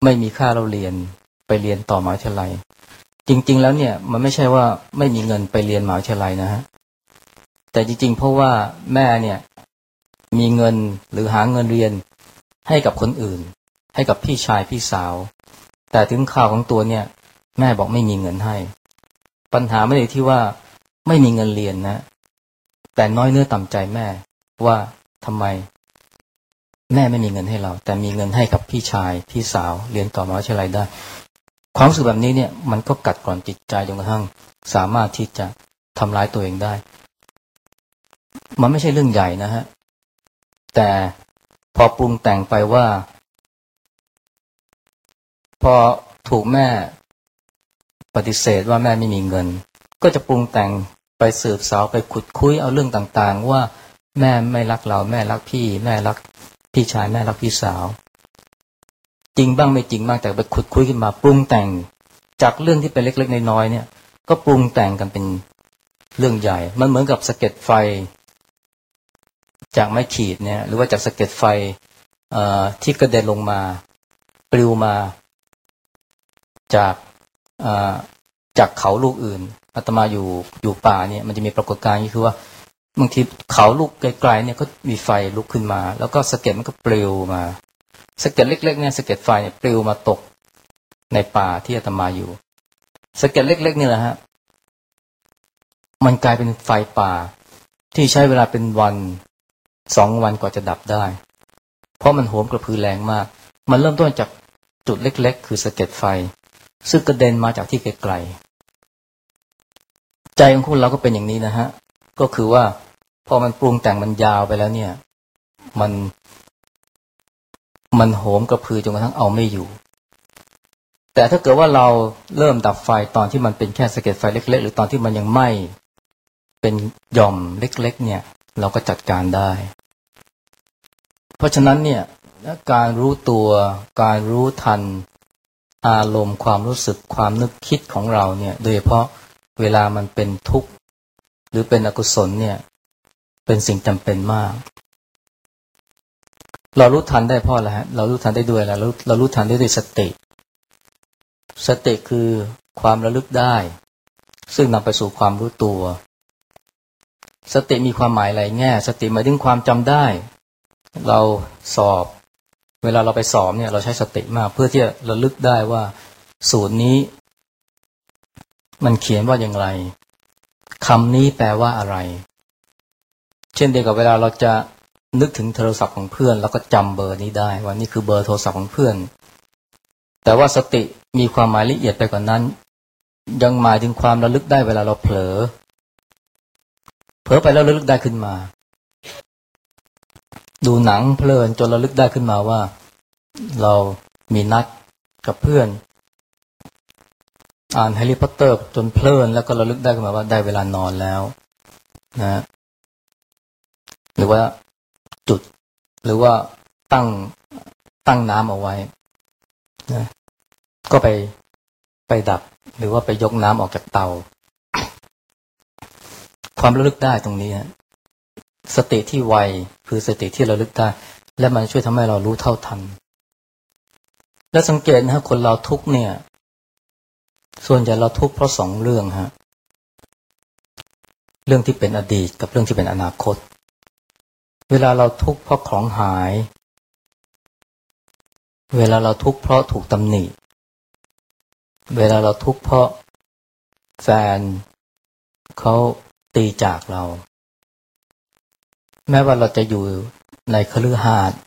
ไม่มีค่าเราเรียนไปเรียนต่อมหาวิทยาลัย จริง ๆ แล้วเนี่ย มันไม่ใช่ว่าไม่มีเงินไปเรียนมหาวิทยาลัยนะฮะแต่จริง ๆ เพราะว่าแม่เนี่ย มีเงินหรือหาเงินเรียนให้กับคนอื่น ให้กับพี่ชายพี่สาว แต่ถึงข่าวของตัวเนี่ย แม่บอกไม่มีเงินให้ ปัญหาไม่ได้ที่ว่าไม่มีเงินเรียนนะ แต่น้อยเนื้อต่ำใจแม่ว่าทำไม แม่ไม่มีเงินให้เรา แต่มีเงินให้กับพี่ชายพี่สาวเรียนต่อมหาวิทยาลัยได้ ความรู้สึกแบบนี้เนี่ยมันก็กัดกร่อนจิตใจจนกระทั่งสามารถที่จะทำร้ายตัวเองได้ มันไม่ใช่เรื่องใหญ่นะฮะ แต่พอปรุงแต่งไปว่า พอถูกแม่ปฏิเสธว่าแม่ไม่มีเงิน ก็จะปรุงแต่งไปสืบสาวไปขุดคุยเอาเรื่องต่างๆ ว่าแม่ไม่รักเราแม่รักพี่ แม่รัก พี่ชายแม่รักพี่สาว จริงบ้างไม่จริงบ้างแต่ไปขุดคุยขึ้นมาปรุงแต่ง จากเรื่องที่เป็นเล็กๆน้อยๆเนี่ย ก็ปรุงแต่งกันเป็นเรื่องใหญ่ มันเหมือนกับสะเก็ดไฟ จากไม้ขีดเนี่ย หรือว่าจากสะเก็ดไฟที่กระเด็นลงมาปลิวมา จากจากเขาลูกอื่นอาตมาอยู่อยู่ป่าเนี่ย มันจะมีปรากฏการณ์ก็คือว่า บางทีเขาลุกไกลๆเนี่ยก็มีไฟลุกขึ้นมา แล้วก็สะเก็ดมันก็ปลิวมาสะเก็ดเล็ก ๆ เนี่ยสะเก็ดไฟเนี่ยปลิวมาตกในป่าที่อาตมาอยู่สะเก็ดเล็ก ๆ นี่แหละฮะมันกลายเป็นไฟป่า ที่ใช้เวลาเป็นวันสองวันกว่าจะดับได้ เพราะมันโหมกระพือแรงมาก มันเริ่มต้นจากจุดเล็ก ๆ คือสะเก็ดไฟ ซึ่งกระเด็นมาจากที่ไกลๆใจของคุณเราก็เป็นอย่างนี้นะฮะ ก็คือว่าพอมันปรุงแต่งมันยาวไปแล้วเนี่ย มันมันโหมกระพือจนกระทั่งเอาไม่อยู่ แต่ถ้าเกิดว่าเราเริ่มดับไฟตอนที่มันเป็นแค่สะเก็ดไฟเล็ก ๆ หรือตอนที่มันยังไหม้เป็นหย่อมเล็ก ๆ เนี่ย เราก็จัดการได้ เพราะฉะนั้นเนี่ยการรู้ตัวการรู้ทันอารมณ์ความรู้สึกความนึกคิดของเราเนี่ย โดยเฉพาะเวลามันเป็นทุกข์ หรือเป็นอกุศลเนี่ย เป็นสิ่งจำเป็นมาก เรารู้ทันได้เพราะอะไรฮะเรารู้ทันได้ด้วยแล้วเราเรารู้ทันได้ด้วยสติ สติคือความระลึกได้ ซึ่งนำไปสู่ความรู้ตัว สติมีความหมายหลายแง่ สติหมายถึงความจำได้ เราสอบ เวลาเราไปสอบเนี่ย เราใช้สติมากเพื่อที่จะระลึกได้ว่า สูตรนี้ มันเขียนว่าอย่างไร คำนี้แปลว่าอะไร เช่นเดียวกับเวลาเราจะนึกถึงโทรศัพท์ของเพื่อน แล้วก็จำเบอร์นี้ได้ว่านี่คือเบอร์โทรศัพท์ของเพื่อน แต่ว่าสติมีความหมายละเอียดไปกว่านั้น ยังหมายถึงความระลึกได้เวลาเราเผลอ เผลอไปแล้วระลึกได้ขึ้นมา ดูหนังเพลินจนระลึกได้ขึ้นมาว่า เรามีนัดกับเพื่อน อ่านแฮร์รี่พอตเตอร์จนเพลิน แล้วก็ระลึกได้ขึ้นมาว่าได้เวลานอนแล้วนะหรือว่าจุด หรือว่าตั้งตั้งน้ำเอาไว้นะก็ไปไปดับ หรือว่าไปยกน้ำออกจากเตา ความระลึกได้ตรงนี้สติที่ไวคือสติที่ราลึกได้ และมันช่วยทำให้เรารู้เท่าทัน และสังเกตนะฮะคนเราทุกเนี่ย ส่วนใหญ่เราทุกข์เพราะสองเรื่องฮะ เรื่องที่เป็นอดีตกับเรื่องที่เป็นอนาคต เวลาเราทุกข์เพราะของหาย เวลาเราทุกข์เพราะถูกตำหนิ เวลาเราทุกข์เพราะแฟนเขาตีจากเรา แม้ว่าเราจะอยู่ในคฤหาสน์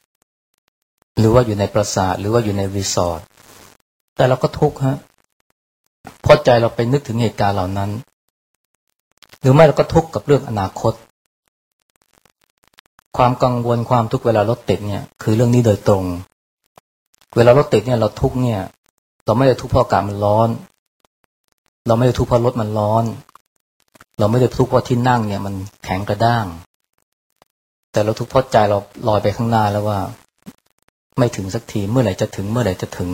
หรือว่าอยู่ในปราสาทหรือว่าอยู่ในรีสอร์ทแต่เราก็ทุกข์ฮะ เพราะใจเราไปนึกถึงเหตุการณ์เหล่านั้น หรือไม่เราก็ทุกข์กับเรื่องอนาคต ความกังวลความทุกข์เวลารถติดเนี่ย คือเรื่องนี้โดยตรง เวลารถติดเนี่ยเราทุกข์เนี่ย เราไม่ได้ทุกข์เพราะอากาศมันร้อน เราไม่ได้ทุกข์เพราะรถมันร้อน เราไม่ได้ทุกข์เพราะที่นั่งเนี่ย มันแข็งกระด้าง แต่เราทุกข์เพราะใจเราลอยไปข้างหน้าแล้วว่า ไม่ถึงสักทีเมื่อไหร่จะถึงเมื่อไหร่จะถึง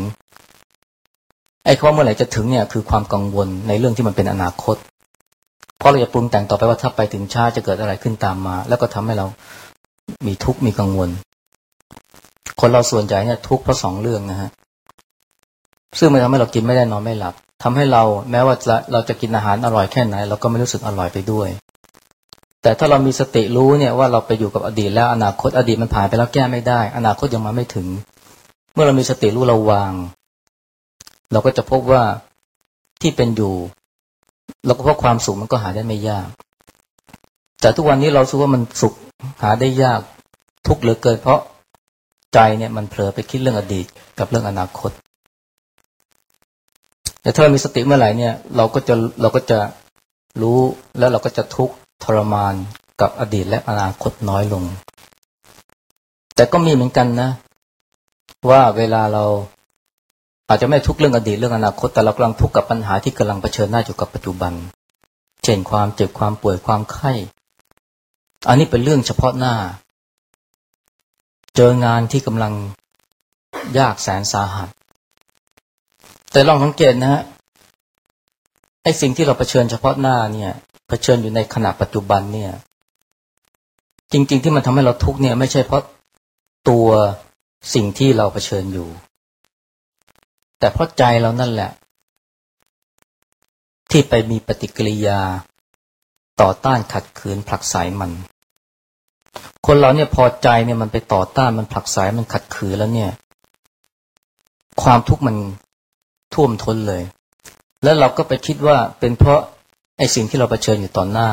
ไอ้คำว่าเมื่อไหร่จะถึงเนี่ยคือความกังวลในเรื่องที่มันเป็นอนาคต เพราะเราจะปรุงแต่งต่อไปว่าถ้าไปถึงชาจะเกิดอะไรขึ้นตามมา แล้วก็ทำให้เรามีทุกข์มีกังวล คนเราส่วนใหญ่เนี่ยทุกข์เพราะสองเรื่องนะฮะซึ่งมันทำให้เรากินไม่ได้นอนไม่หลับทำให้เราแม้ว่าเราจะกินอาหารอร่อยแค่ไหน เราก็ไม่รู้สึกอร่อยไปด้วย แต่ถ้าเรามีสติรู้เนี่ยว่าเราไปอยู่กับอดีตแล้วอนาคตอดีตมันผ่านไปแล้วแก้ไม่ได้ อนาคตยังมาไม่ถึง เมื่อเรามีสติรู้เราวาง เราก็จะพบว่าที่เป็นอยู่ เราก็พบความสุขมันก็หาได้ไม่ยาก แต่ทุกวันนี้เราสู้ว่ามันสุขหาได้ยากทุกเหลือเกินเพราะใจเนี่ยมันเผลอไปคิดเรื่องอดีตกับเรื่องอนาคต แต่ถ้าเรามีสติเมื่อไหร่เนี่ย เราก็จะเราก็จะรู้แล้วเราก็จะทุกข์ทรมานกับอดีตและอนาคตน้อยลง แต่ก็มีเหมือนกันนะ ว่าเวลาเรา อาจจะไม่ทุกเรื่องอดีตเรื่องอนาคต แต่เรากำลังทุกข์กับปัญหาที่กำลังเผชิญหน้าอยู่กับปัจจุบัน เช่นความเจ็บความป่วยความไข้ อันนี้เป็นเรื่องเฉพาะหน้า เจองานที่กำลังยากแสนสาหัส แต่ลองสังเกตนะฮะไอ้สิ่งที่เราเผชิญเฉพาะหน้าเนี่ยเผชิญอยู่ในขณะปัจจุบันเนี่ย จริง ๆ ที่มันทำให้เราทุกข์เนี่ย ไม่ใช่เพราะตัวสิ่งที่เราเผชิญอยู่ แต่เพราะใจเรานั่นแหละ ที่ไปมีปฏิกิริยา ต่อต้านขัดขืนผลักไสมัน คนเราเนี่ยพอใจเนี่ยมันไปต่อต้านมันผลักไสมันขัดขืนแล้วเนี่ย ความทุกข์มันท่วมท้นเลย แล้วเราก็ไปคิดว่าเป็นเพราะไอ้สิ่งที่เราเผชิญอยู่ตอนหน้า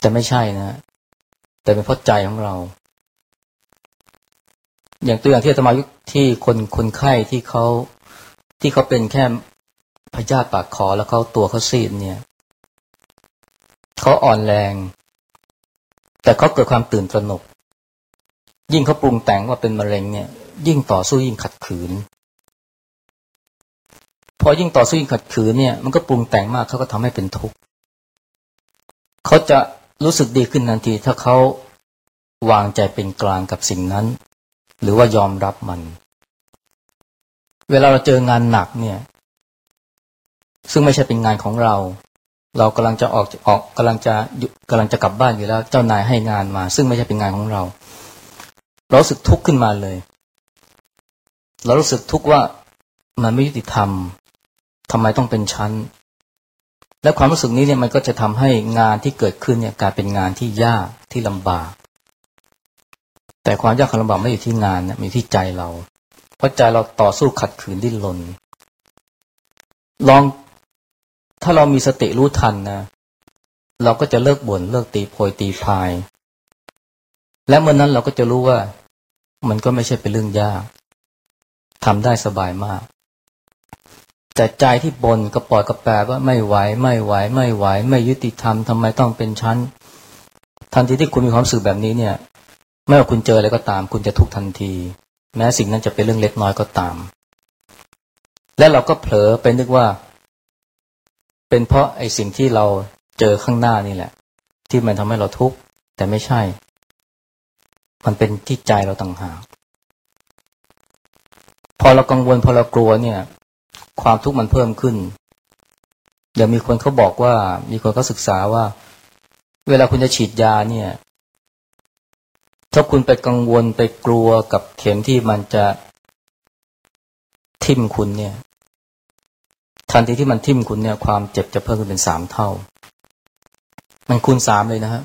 แต่ไม่ใช่นะ แต่เป็นเพราะใจของเรา อย่างตัวอย่างที่จะมาที่คนคนไข้ที่เขาที่เขาเป็นแค่พยาธิปากคอแล้วเขาตัวเขาซีดเนี่ยเขาอ่อนแรง แต่เขาเกิดความตื่นตระหนก ยิ่งเขาปรุงแต่งว่าเป็นมะเร็งเนี่ย ยิ่งต่อสู้ยิ่งขัดขืน พอยิ่งต่อสู้ยิ่งขัดขืนเนี่ย มันก็ปรุงแต่งมากเขาก็ทำให้เป็นทุกข์เขาจะรู้สึกดีขึ้นทันที ถ้าเขาวางใจเป็นกลางกับสิ่งนั้น หรือว่ายอมรับมัน เวลาเราเจองานหนักเนี่ย ซึ่งไม่ใช่เป็นงานของเรา เรากำลังจะออกออกกำลังจะกำลังจะกลับบ้านอยู่แล้ว เจ้านายให้งานมา ซึ่งไม่ใช่เป็นงานของเรา เราสึกทุกข์ขึ้นมาเลย เรารู้สึกทุกข์ว่ามันไม่ยุติธรรมทำไมต้องเป็นชั้นและความรู้สึกนี้เนี่ยมันก็จะทำให้งานที่เกิดขึ้นเนี่ยกลายเป็นงานที่ยากที่ลำบาก แต่ความยากความลำบากไม่อยู่ที่งานนะมีที่ใจเรา เพราะใจเราต่อสู้ขัดขืนดิ้นรนลองถ้าเรามีสติรู้ทันนะเราก็จะเลิกบน่นเลิกตีโพยตีพาย และเมื่อนนั้นเราก็จะรู้ว่า มันก็ไม่ใช่เป็นเรื่องยากทำได้สบายมาก แต่ใจที่บนก็ปล่อยกระแปว่าไม่ไหวไม่ไหว ไม่ไหว ไม่ยุติธรรมทำไมต้องเป็นชั้นทันทีที่คุณมีความสึกแบบนี้เนี่ย ไม่ว่าคุณเจออะไรก็ตาม คุณจะทุกทันที แม้สิ่งนั้นจะเป็นเรื่องเล็กน้อยก็ตาม และเราก็เผลอไปนึกว่า เป็นเพราะไอ้สิ่งที่เราเจอข้างหน้านี่แหละ ที่มันทำให้เราทุกข์แต่ไม่ใช่ มันเป็นที่ใจเราต่างหากพอเรากังวลพอเรากลัวเนี่ย ความทุกข์มันเพิ่มขึ้นเดี๋ยวมีคนเขาบอกว่า มีคนเขาศึกษาว่า เวลาคุณจะฉีดยาเนี่ย ถ้าคุณไปกังวลไปกลัวกับเข็มที่มันจะทิ่มคุณเนี่ย ทันทีที่มันทิ่มคุณเนี่ย ความเจ็บจะเพิ่มขึ้นเป็นสามเท่า มันคูณสามเลยนะฮะ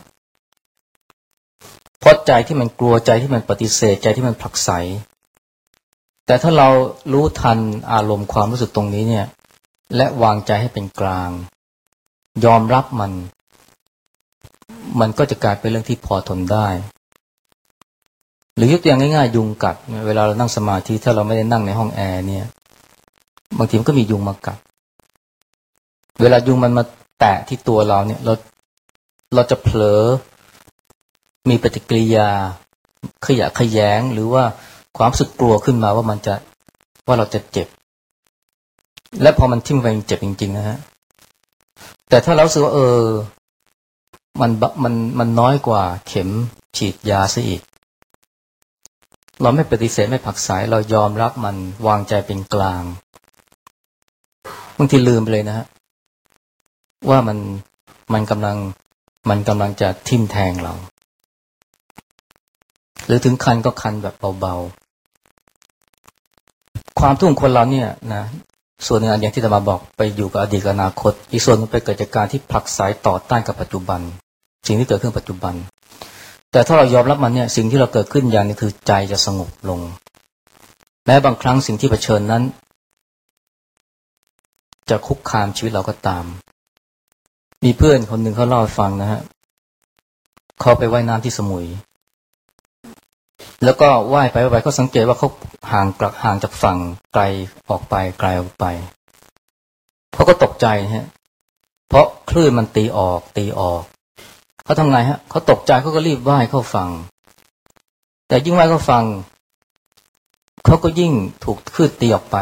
เพราะใจที่มันกลัวใจที่มันปฏิเสธใจที่มันผลักไสแต่ถ้าเรารู้ทันอารมณ์ความรู้สึกตรงนี้เนี่ย และวางใจให้เป็นกลาง ยอมรับมัน มันก็จะกลายเป็นเรื่องที่พอทนได้ หรือยกตัวอย่างง่ายๆ ยุงกัด เวลาเรานั่งสมาธิถ้าเราไม่ได้นั่งในห้องแอร์เนี่ย บางทีมันก็มียุงมากัด เวลายุงมันมาแตะที่ตัวเราเนี่ย เราเราจะเผลอ มีปฏิกิริยา ขยะขยงหรือว่าความสึกกลัวขึ้นมาว่ามันจะว่าเราจะเจ็บ และพอมันทิ่มไปเจ็บจริงๆนะฮะแต่ถ้าเราสึกว่าเออ มันมันมันน้อยกว่าเข็มฉีดยาซะอีก เราไม่ปฏิเสธไม่ผักสาย เรายอมรับมันวางใจเป็นกลางบางทีลืมไปเลยนะฮะว่ามันมันกำลังมันกำลังจะทิ่มแทงเรา หรือถึงคันก็คันแบบเบาๆ ความทุกข์คนเราเนี่ยนะส่วนหนึ่งอย่างที่จะมาบอกไปอยู่กับอดีตอนาคต อีกส่วนนึงไปเกิดจากการที่ผลักสายต่อต้านกับปัจจุบัน สิ่งที่เกิดขึ้นปัจจุบัน แต่ถ้าเรายอมรับมันเนี่ยสิ่งที่เราเกิดขึ้นอย่างนี้คือใจจะสงบลง แม้บางครั้งสิ่งที่เผชิญนั้น จะคุกคามชีวิตเราก็ตาม มีเพื่อนคนหนึ่งเขาเล่าให้ฟังนะฮะเขาไปไว่ายน้ำที่สมุย แล้วก็ว่ายไปว่ายไปเขาสังเกตว่าเขาห่างกลับห่างจากฝั่งไกลออกไปไกลออกไปเขาก็ตกใจฮะเพราะคลื่นมันตีออกตีออก เขาทำไงฮะเขาตกใจเขาก็รีบว่ายเข้าฝั่งแต่ยิ่งว่ายเข้าฝั่งเขาก็ยิ่งถูกคลื่นตีออกไป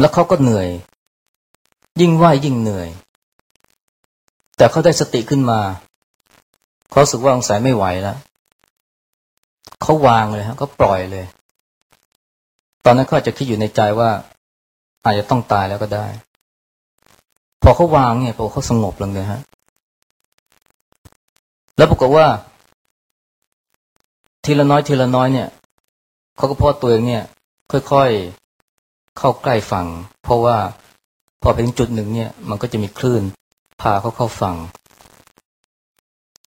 แล้วเขาก็เหนื่อย ยิ่งไหว้ยิ่งเหนื่อย แต่เขาได้สติขึ้นมาเขาสึกว่าสงสัยไม่ไหวแล้วเขาวางเลยฮะเขาปล่อยเลย ตอนนั้นเขาจะคิดอยู่ในใจว่าอาจจะต้องตายแล้วก็ได้ พอเขาวางเนี่ยพอเขาสงบลงเลยฮะ แล้วปรากฏว่า ทีละน้อยทีละน้อยเนี่ยเขาก็พ่อตัวเองเนี่ย ค่อยๆเข้าใกล้ฝั่ง เพราะว่าพอไปถึงจุดหนึ่งเนี่ย มันก็จะมีคลื่น พาเขาเข้าฝั่ง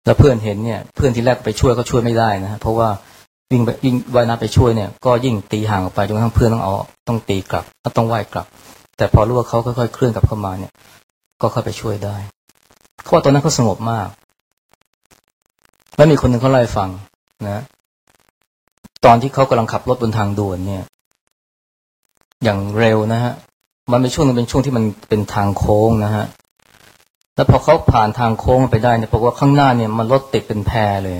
แล้วเพื่อนเห็นเนี่ย เพื่อนที่แรกไปช่วยก็ช่วยไม่ได้นะเพราะว่าวิ่งไปวิ่งว่ายน้ำไปช่วยเนี่ย ก็ยิ่งตีห่างออกไปจนกระทั่งเพื่อนต้องเอาต้องตีกลับต้องว่ายกลับ แต่พอรู้ว่าเขาค่อยๆเคลื่อนกลับเข้ามาเนี่ย ก็เข้าไปช่วยได้เขาว่าตอนนั้นเขาสงบมาก แล้วมีคนหนึ่งเขาไล่ฟังนะ ตอนที่เขากำลังขับรถบนทางด่วนเนี่ย อย่างเร็วนะฮะ มันเป็นช่วงนึงเป็นช่วงที่มันเป็นทางโค้งนะฮะ แล้วพอเขาผ่านทางโค้งไปได้เนี่ยปรากฏว่าข้างหน้าเนี่ยมันรถติดเป็นแพรเลย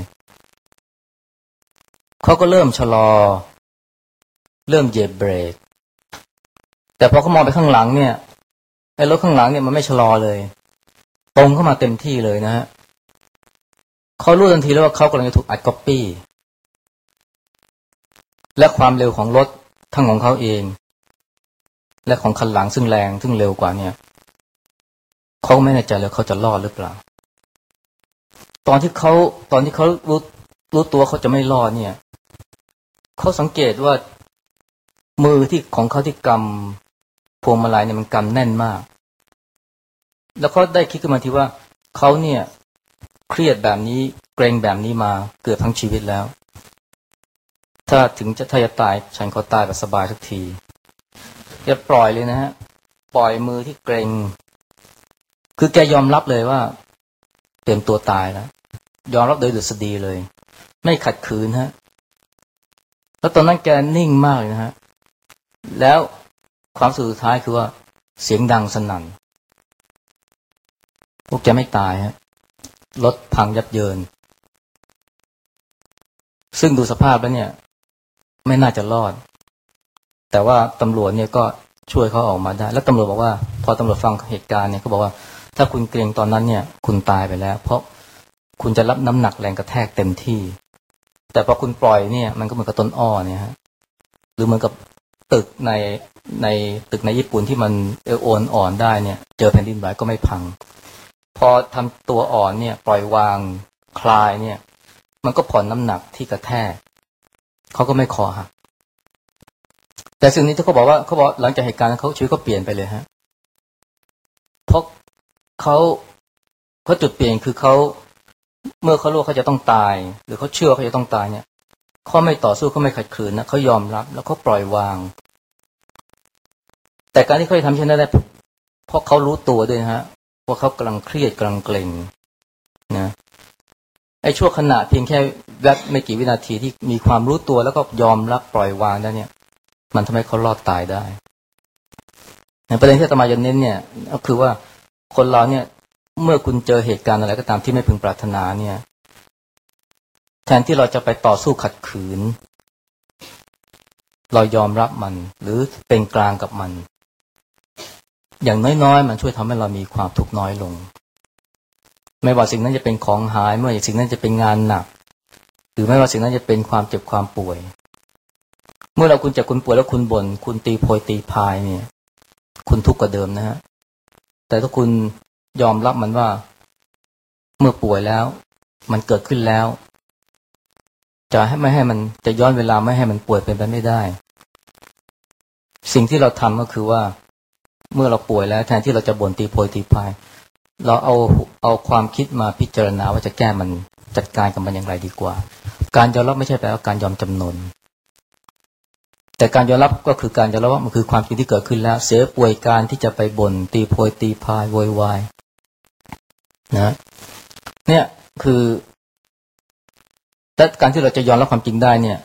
เขาก็เริ่มชะลอ เริ่มเหยียบเบรก แต่พอเขามองไปข้างหลังเนี่ยไอ้รถข้างหลังเนี่ยมันไม่ชะลอเลย ตรงเข้ามาเต็มที่เลยนะฮะ เขารู้ทันทีแล้วว่าเขากำลังจะถูกอัดก๊อปปี้และความเร็วของรถทั้งของเขาเอง และของคันหลังซึ่งแรงซึ่งเร็วกว่าเนี่ยเขาไม่แน่ใจเลยเขาจะรอดหรือเปล่า ตอนที่เขาตอนที่เขารู้รู้ตัวเขาจะไม่รอดเนี่ยเขาสังเกตว่ามือที่ของเขาที่กำพวงมาลัยเนี่ยมันกำแน่นมาก แล้วเขาได้คิดขึ้นมาทีว่าเขาเนี่ย เครียดแบบนี้เกรงแบบนี้มาเกือบทั้งชีวิตแล้ว ถ้าถึงจะถ้าจะตายฉันขอตายแบบสบายทุกทีอย่าปล่อยเลยนะฮะปล่อยมือที่เกรงคือแกยอมรับเลยว่าเตรียมตัวตายแล้วยอมรับโดยดุษฎีเลย ไม่ขัดขืนฮะ แล้วตอนนั้นแกนิ่งมากเลยนะฮะ แล้วความสุดท้ายคือว่าเสียงดังสนั่นพวกแกไม่ตายฮะ รถพังยับเยิน ซึ่งดูสภาพแล้วเนี่ย ไม่น่าจะรอด แต่ว่าตำรวจเนี่ยก็ช่วยเขาออกมาได้ แล้วตำรวจบอกว่า พอตำรวจฟังเหตุการณ์เนี่ยเขาบอกว่า ถ้าคุณเกรงตอนนั้นเนี่ย คุณตายไปแล้ว เพราะคุณจะรับน้ำหนักแรงกระแทกเต็มที่ แต่พอคุณปล่อยเนี่ย มันก็เหมือนกับต้นอ้อเนี่ยฮะหรือเหมือนกับตึกในในตึกในญี่ปุ่นที่มันเอโอนอ่อนได้เนี่ย เจอแผ่นดินไหวก็ไม่พัง พอทำตัวอ่อนเนี่ย ปล่อยวางคลายเนี่ย มันก็ผ่อนน้ำหนักที่กระแทกเขาก็ไม่คอหักแต่สิ่งนี้ที่เขาบอกว่าเขาบอกหลังจากเหตุการณ์เขาชีวิตก็เปลี่ยนไปเลยฮะเพราะเขาเขาจุดเปลี่ยนคือเขาเมื่อเขารู้เขาจะต้องตาย หรือเขาเชื่อเขาจะต้องตายเนี่ยเขาไม่ต่อสู้เขาไม่ขัดขืนนะเขายอมรับ แล้วเขาปล่อยวาง แต่การที่เขาทำเช่นนั้นได้เพราะเขารู้ตัวด้วยฮะ ว่าเขากำลังเครียดกำลังเกร็งนะไอ้ช่วงขณะเพียงแค่แวบไม่กี่วินาทีที่มีความรู้ตัวแล้วก็ยอมรับปล่อยวางได้เนี่ย มันทำให้เขารอดตายได้ในประเด็นที่ตมาจะเน้นเนี่ย ก็คือว่าคนเราเนี่ย เมื่อคุณเจอเหตุการณ์อะไรก็ตามที่ไม่พึงปรารถนาเนี่ย แทนที่เราจะไปต่อสู้ขัดขืน เรายอมรับมัน หรือเป็นกลางกับมัน อย่างน้อยๆ มันช่วยทำให้เรามีความทุกข์น้อยลง ไม่ว่าสิ่งนั้นจะเป็นของหายไม่ว่าสิ่งนั้นจะเป็นงานหนัก หรือไม่ว่าสิ่งนั้นจะเป็นความเจ็บความป่วย เมื่อเราคุณเจ็บคุณป่วยแล้วคุณบน่นคุณตีโพยตีพายเนี่ย คุณทุกข์กว่าเดิมนะฮะแต่ถ้าคุณยอมรับมันว่า เมื่อป่วยแล้ว มันเกิดขึ้นแล้ว จะให้ไม่ให้มันจะย้อนเวลาไม่ให้มันป่วยเป็นไปไม่ได้ สิ่งที่เราทำก็คือว่า เมื่อเราป่วยแล้วแทนที่เราจะบ่นตีโพยตีพาย เราเอาเอาความคิดมาพิจารณาว่าจะแก้มันจัดการกับมันอย่างไรดีกว่า การยอมรับไม่ใช่แปลว่าการยอมจำนน แต่การยอมรับก็คือการยอมรับว่ามันคือความจริงที่เกิดขึ้นแล้ว เสียป่วยการที่จะไปบ่นตีโพยตีพายโวยวายนะเนี่ยคือแต่การที่เราจะยอมรับความจริงได้เนี่ย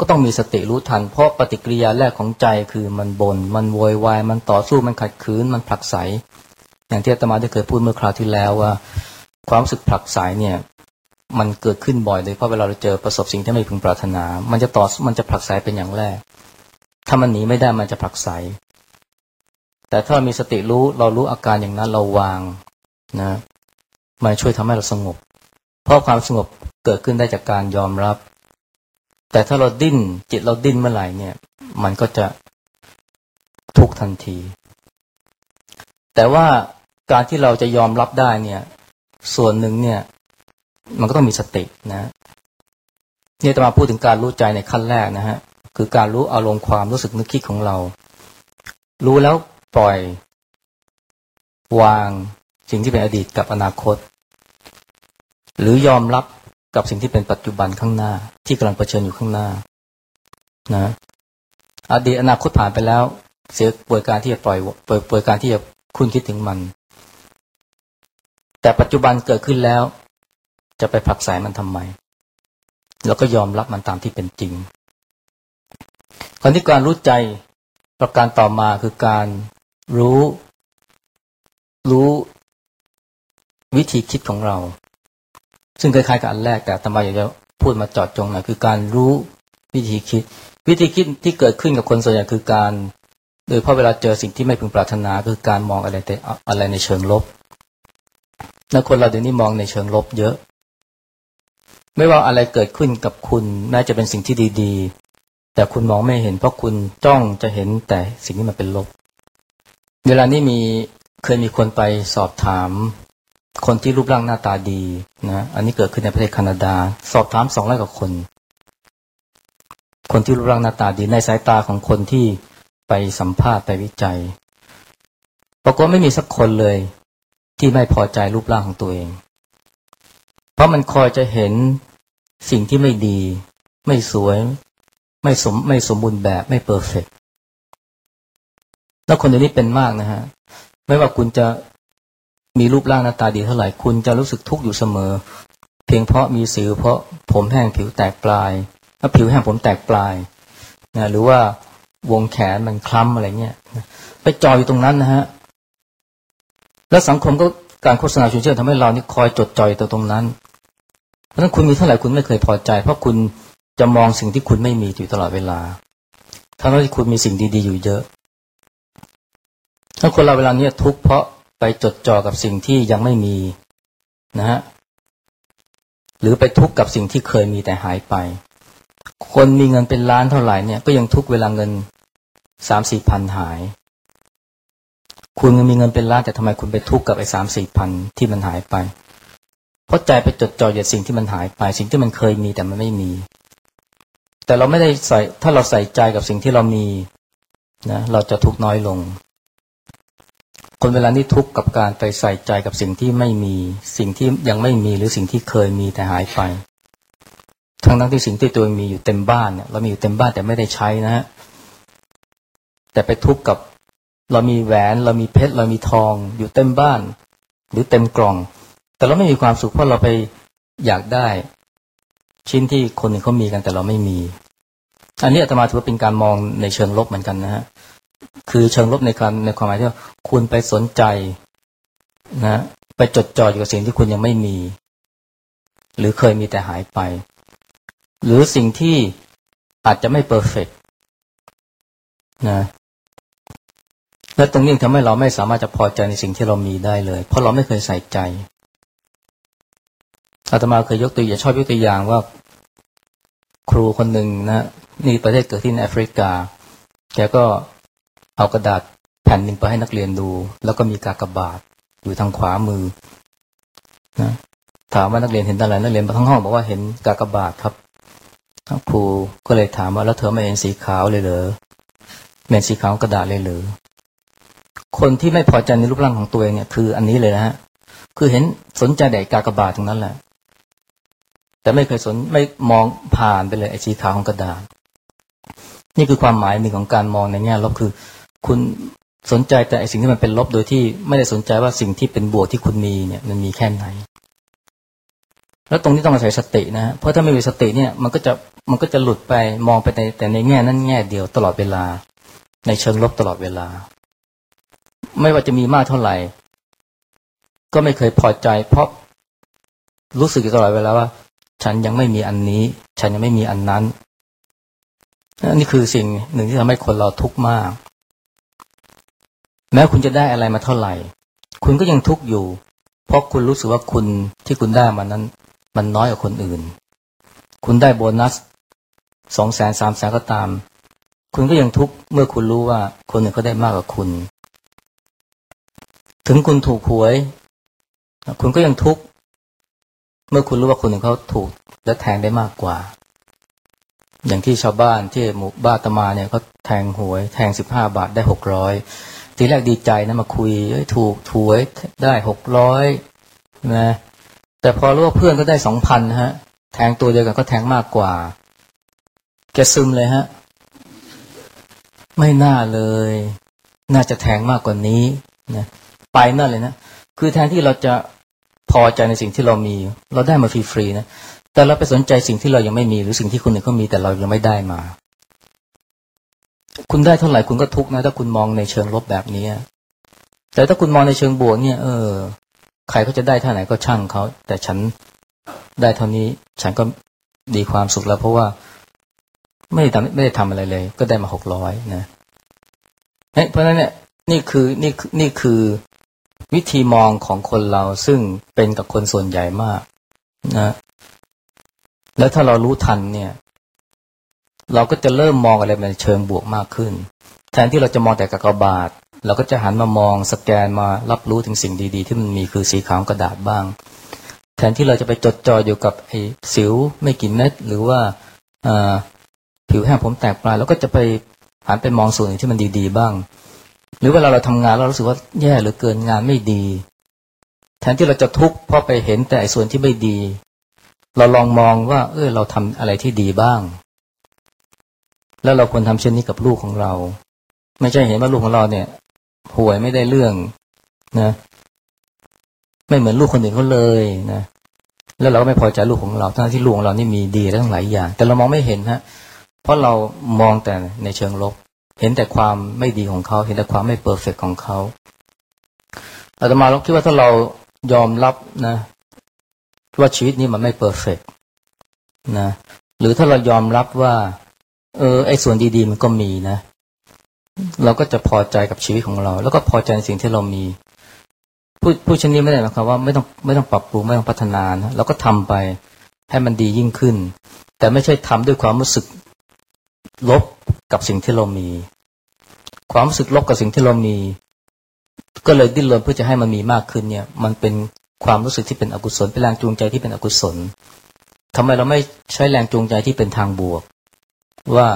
ก็ต้องมีสติรู้ทัน เพราะปฏิกิริยาแรกของใจคือมันบน่นมันโวยวายมันต่อสู้มันขัดขืนมันผลักไสอย่างที่อาตมาได้เคยพูดเมื่อคราวที่แล้วว่า ความรู้สึกผลักสเนี่ย มันเกิดขึ้นบ่อยเลยเพราะเวลาเราเจอประสบสิ่งที่ไม่พึงปรารถนา มันจะต่อมันจะผลักสเป็นอย่างแรก ถ้ามันหนีไม่ได้มันจะผลักสแต่ถ้ามีสติรู้เรารู้อาการอย่างนั้นเราวางนะมันช่วยทำให้เราสงบ เพราะความสงบเกิดขึ้นได้จากการยอมรับ แต่ถ้าเราดิ้นจิตเราดิ้นเมื่อไหร่เนี่ย มันก็จะทุกทันที แต่ว่าการที่เราจะยอมรับได้เนี่ย ส่วนหนึ่งเนี่ย มันก็ต้องมีสตินะเนี่ยจะมาพูดถึงการรู้ใจในขั้นแรกนะฮะคือการรู้อารมณ์ความรู้สึกนึกคิดของเรา รู้แล้วปล่อย วางสิ่งที่เป็นอดีตกับอนาคต หรือยอมรับ กับสิ่งที่เป็นปัจจุบันข้างหน้า ที่กำลังเผชิญอยู่ข้างหน้านะอดีตอนาคตผ่านไปแล้ว เสียป่วยการที่จะปล่อยป่วยการที่จะคุณคิดถึงมัน แต่ปัจจุบันเกิดขึ้นแล้ว จะไปผักสายมันทำไม แล้วก็ยอมรับมันตามที่เป็นจริงคนที่การรู้ใจประการต่อมาคือการรู้ รู้วิธีคิดของเรา ซึ่งคล้ายๆกับอันแรกแต่ตมาอยากจะพูดมาจอดจงหน่อยคือการรู้วิธีคิด วิธีคิดที่เกิดขึ้นกับคนส่วนใหญ่คือการ โดยเพราะเวลาเจอสิ่งที่ไม่พึงปรารถนาคือการมองอะไรแต่อะไรในเชิงลบและคนเราเดี๋ยวนี้มองในเชิงลบเยอะ ไม่ว่าอะไรเกิดขึ้นกับคุณแม้จะเป็นสิ่งที่ดีๆ แต่คุณมองไม่เห็นเพราะคุณจ้องจะเห็นแต่สิ่งที่มันเป็นลบ เวลานี้มีเคยมีคนไปสอบถาม คนที่รูปร่างหน้าตาดีนะอันนี้เกิดขึ้นในประเทศแคนาดา สอบถามสองร้อยกว่าคน คนที่รูปร่างหน้าตาดีในสายตาของคนที่ไปสัมภาษณ์ไปวิจัยปรากฏไม่มีสักคนเลย ที่ไม่พอใจรูปร่างของตัวเอง เพราะมันคอยจะเห็นสิ่งที่ไม่ดี ไม่สวย ไม่สมไม่สมบูรณ์แบบไม่เพอร์เฟกแล้วคนเดี๋ยวนี้เป็นมากนะฮะไม่ว่าคุณจะ มีรูปร่างหน้าตาดีเท่าไหร่คุณจะรู้สึกทุกข์อยู่เสมอ เพียงเพราะมีสิวเพราะผมแห้งผิวแตกปลายถ้าผิวแห้งผมแตกปลายนะหรือว่าวงแขนมันคล้ำอะไรเงี้ยไปจอยอยู่ตรงนั้นนะฮะแล้วสังคมก็การโฆษณาชวนเชื่อทำให้เรานี่คอยจดจ่อยตัวตรงนั้น เพราะฉะนั้นคุณมีเท่าไหร่คุณไม่เคยพอใจ เพราะคุณจะมองสิ่งที่คุณไม่มีอยู่ตลอดเวลาทั้งที่คุณมีสิ่งดีๆอยู่เยอะถ้าคนเราเวลานี้ทุกข์เพราะ ไปจดจ่อกับสิ่งที่ยังไม่มีนะฮะหรือไปทุกข์กับสิ่งที่เคยมีแต่หายไป คนมีเงินเป็นล้านเท่าไหร่เนี่ยก็ยังทุกเวลาเงินสามสี่พันหาย คุณมีเงินเป็นล้านแต่ทำไมคุณไปทุกข์กับไอ้สามสี่พันที่มันหายไป เพราะใจไปจดจ่ออยู่สิ่งที่มันหายไป สิ่งที่มันเคยมีแต่มันไม่มี แต่เราไม่ได้ใส่ถ้าเราใส่ใจกับสิ่งที่เรามีนะเราจะทุกข์น้อยลง คนเวลานี้ทุกข์กับการไปใส่ใจกับสิ่งที่ไม่มี สิ่งที่ยังไม่มีหรือสิ่งที่เคยมีแต่หายไป ทั้งนั้นที่สิ่งที่ตัวมีอยู่เต็มบ้านเนี่ยเรามีอยู่เต็มบ้านแต่ไม่ได้ใช้นะฮะแต่ไปทุกข์กับเรามีแหวนเรามีเพชรเรามีทอง อยู่เต็มบ้าน หรือเต็มกล่อง แต่เราไม่มีความสุขเพราะเราไปอยากได้ ชิ้นที่คนอื่นเขามีกันแต่เราไม่มี อันนี้อาตมาถือว่าเป็นการมองในเชิงลบเหมือนกันนะฮะ คือเชิงลบในการในความหมายที่ว่าคุณไปสนใจนะไปจดจ่ออยู่กับสิ่งที่คุณยังไม่มี หรือเคยมีแต่หายไป หรือสิ่งที่อาจจะไม่เพอร์เฟกนะและตรงนี้ทำให้เราไม่สามารถจะพอใจในสิ่งที่เรามีได้เลย เพราะเราไม่เคยใส่ใจอาตมาเคยยกตัวอย่างชอบยกตัวอย่างว่า ครูคนหนึ่งนะนี่ประเทศเกิดที่ในแอฟริกาแกก็ เอากระดาษแผ่นหนึ่งไปให้นักเรียนดู แล้วก็มีกากบาทอยู่ทางขวามือนะถามว่านักเรียนเห็นอะไรนักเรียนทั้งห้องบอกว่าเห็นกากบาทครับครูก็เลยถามว่าแล้วเธอไม่เห็นสีขาวเลยเหรอเห็นสีขาวกระดาษเลยเหรอคนที่ไม่พอใจในรูปร่างของตัวเองเนี่ยคืออันนี้เลยนะฮะคือเห็นสนใจแต่กากบาทตรงนั้นแหละ แต่ไม่เคยสนไม่มองผ่านไปเลยไอ้สีขาวของกระดาษ นี่คือความหมายหนึ่งของการมองในแง่ลบคือ คุณสนใจแต่สิ่งที่มันเป็นลบโดยที่ไม่ได้สนใจว่าสิ่งที่เป็นบวกที่คุณมีเนี่ยมันมีแค่ไหน แล้วตรงนี้ต้องอาศัยสตินะ เพราะถ้าไม่มีสติเนี่ยมันก็จะมันก็จะหลุดไปมองไปในแต่ในแง่นั้นแง่เดียวตลอดเวลา ในเชิงลบตลอดเวลา ไม่ว่าจะมีมากเท่าไหร่ ก็ไม่เคยพอใจ เพราะรู้สึกตลอดเวลาว่า ฉันยังไม่มีอันนี้ ฉันยังไม่มีอันนั้นนี่คือสิ่งหนึ่งที่ทำให้คนเราทุกข์มาก แม้คุณจะได้อะไรมาเท่าไหร่ คุณก็ยังทุกข์อยู่ เพราะคุณรู้สึกว่าคุณที่คุณได้มานั้น มันน้อยกว่าคนอื่น คุณได้โบนัสสองแสนสามแสนก็ตาม คุณก็ยังทุกข์เมื่อคุณรู้ว่าคนอื่นเขาได้มากกว่าคุณ ถึงคุณถูกหวย คุณก็ยังทุกข์เมื่อคุณรู้ว่าคนหนึ่งเขาถูกและแทงได้มากกว่า อย่างที่ชาวบ้านที่หมู่บ้านตมาเนี่ยเขาแทงหวย แทงสิบห้าบาทได้หกร้อย ทีแรกดีใจนะมาคุยถูกถวยได้หกร้อยนะแต่พอรู้ว่าเพื่อนก็ได้สองพันฮะ แทงตัวเดียวกันก็แทงมากกว่า แกซึมเลยฮะ ไม่น่าเลย น่าจะแทงมากกว่านี้นะไปนั่นเลยนะคือแทนที่เราจะพอใจในสิ่งที่เรามี เราได้มาฟรีๆนะแต่เราไปสนใจสิ่งที่เรายังไม่มีหรือสิ่งที่คนอื่นเขามีแต่เรายังไม่ได้มา คุณได้เท่าไหร่คุณก็ทุกข์นะ ถ้าคุณมองในเชิงลบแบบนี้ แต่ถ้าคุณมองในเชิงบวกเนี่ย เออ ใครเขาจะได้เท่าไหร่ก็ช่างเขา แต่ฉันได้เท่านี้ ฉันก็ดีความสุขแล้ว เพราะว่า ไม่ได้ทำไม่ได้ทำอะไรเลย ก็ได้มาหกร้อยนะเพราะฉะนั้นเนี่ย นี่คือนี่นี่คือวิธีมองของคนเราซึ่งเป็นกับคนส่วนใหญ่มากนะ แล้วถ้าเรารู้ทันเนี่ย เราก็จะเริ่มมองอะไรในเชิงบวกมากขึ้น แทนที่เราจะมองแต่กากบาท เราก็จะหันมามองสแกนมารับรู้ถึงสิ่งดีๆ ที่มันมีคือสีขาวกระดาษบ้าง แทนที่เราจะไปจดจ่ออยู่กับไอ้สิวไม่กี่เม็ดหรือว่าผิวแห้งผมแตกปลายแล้วก็จะไปหันไปมองส่วนที่มันดีๆบ้าง หรือเวลาเราทำงานเรารู้สึกว่าแย่หรือเกินงานไม่ดี แทนที่เราจะทุกข์เพราะไปเห็นแต่ส่วนที่ไม่ดี เราลองมองว่า เออเราทำอะไรที่ดีบ้าง แล้วเราควรทำเช่นนี้กับลูกของเรา ไม่ใช่เห็นว่าลูกของเราเนี่ยป่วยไม่ได้เรื่องนะ ไม่เหมือนลูกคนอื่นเขาเลยนะแล้วเราก็ไม่พอใจลูกของเราทั้งที่ลูกของเรานี่มีดีทั้งหลายอย่าง แต่เรามองไม่เห็นฮะ เพราะเรามองแต่ในเชิงลบ เห็นแต่ความไม่ดีของเขา เห็นแต่ความไม่ perfect ของเขาอาตมาเราคิดว่าถ้าเรายอมรับนะว่าชีวิตนี้มันไม่ perfect นะหรือถ้าเรายอมรับว่า เออไอ้ส่วนดีๆมันก็มีนะ เราก็จะพอใจกับชีวิตของเรา แล้วก็พอใจในสิ่งที่เรามีผู้ผู้ชนี้ไม่ได้หมายความว่าไม่ต้องไม่ต้องปรับปรุงไม่ต้องพัฒนานะเราก็ทำไปให้มันดียิ่งขึ้น แต่ไม่ใช่ทำด้วยความรู้สึกลบกับสิ่งที่เรามี ความรู้สึกลบกับสิ่งที่เรามี ก็เลยดิ้นรนเพื่อจะให้มันมีมากขึ้นเนี่ย มันเป็นความรู้สึกที่เป็นอกุศลเป็นแรงจูงใจที่เป็นอกุศลทำไมเราไม่ใช้แรงจูงใจที่เป็นทางบวก ว่า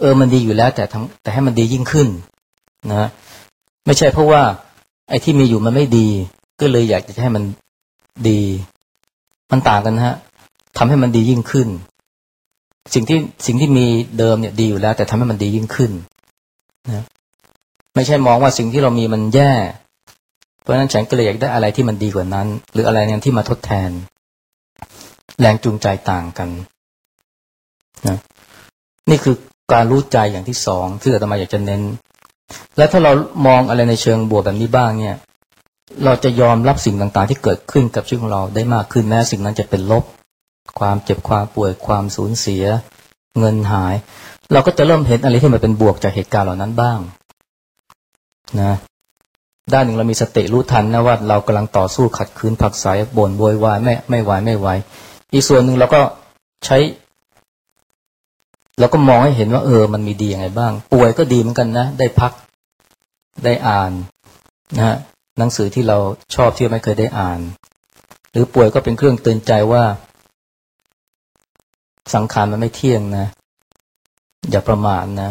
เออมันดีอยู่แล้ว แต่ทั้งแต่ให้มันดียิ่งขึ้นนะไม่ใช่เพราะว่า ไอ้ที่มีอยู่มันไม่ดี ก็เลยอยากจะให้มันดีมันต่างกันฮะทำให้มันดียิ่งขึ้น สิ่งที่สิ่งที่มีเดิมเนี่ยดีอยู่แล้ว แต่ทำให้มันดียิ่งขึ้นนะไม่ใช่มองว่าสิ่งที่เรามีมันแย่ เพราะฉะนั้นฉันก็เลยอยากได้อะไรที่มันดีกว่านั้น หรืออะไรเนี่ยที่มาทดแทน แรงจูงใจต่างกันนะ นี่คือการรู้ใจอย่างที่สองที่อาตมาอยากจะเน้น และถ้าเรามองอะไรในเชิงบวกแบบนี้บ้างเนี่ย เราจะยอมรับสิ่งต่างๆ ที่เกิดขึ้นกับชีวิตของเราได้มากขึ้นแม้สิ่งนั้นจะเป็นลบ ความเจ็บความป่วยความสูญเสีย เงินหาย เราก็จะเริ่มเห็นอะไรที่มันเป็นบวกจากเหตุการณ์เหล่านั้นบ้างนะด้านหนึ่งเรามีสติรู้ทันนะว่าเรากำลังต่อสู้ขัดขืนผักสายบ่นโวยวายไม่ไม่ไหวไม่ไหวอีกส่วนหนึ่งเราก็ใช้ เราก็มองให้เห็นว่า เออ มันมีดียังไงบ้าง ป่วยก็ดีเหมือนกันนะ ได้พัก ได้อ่านนะฮะหนังสือที่เราชอบที่ไม่เคยได้อ่าน หรือป่วยก็เป็นเครื่องเตือนใจว่า สังขารมันไม่เที่ยงนะ อย่าประมาทนะ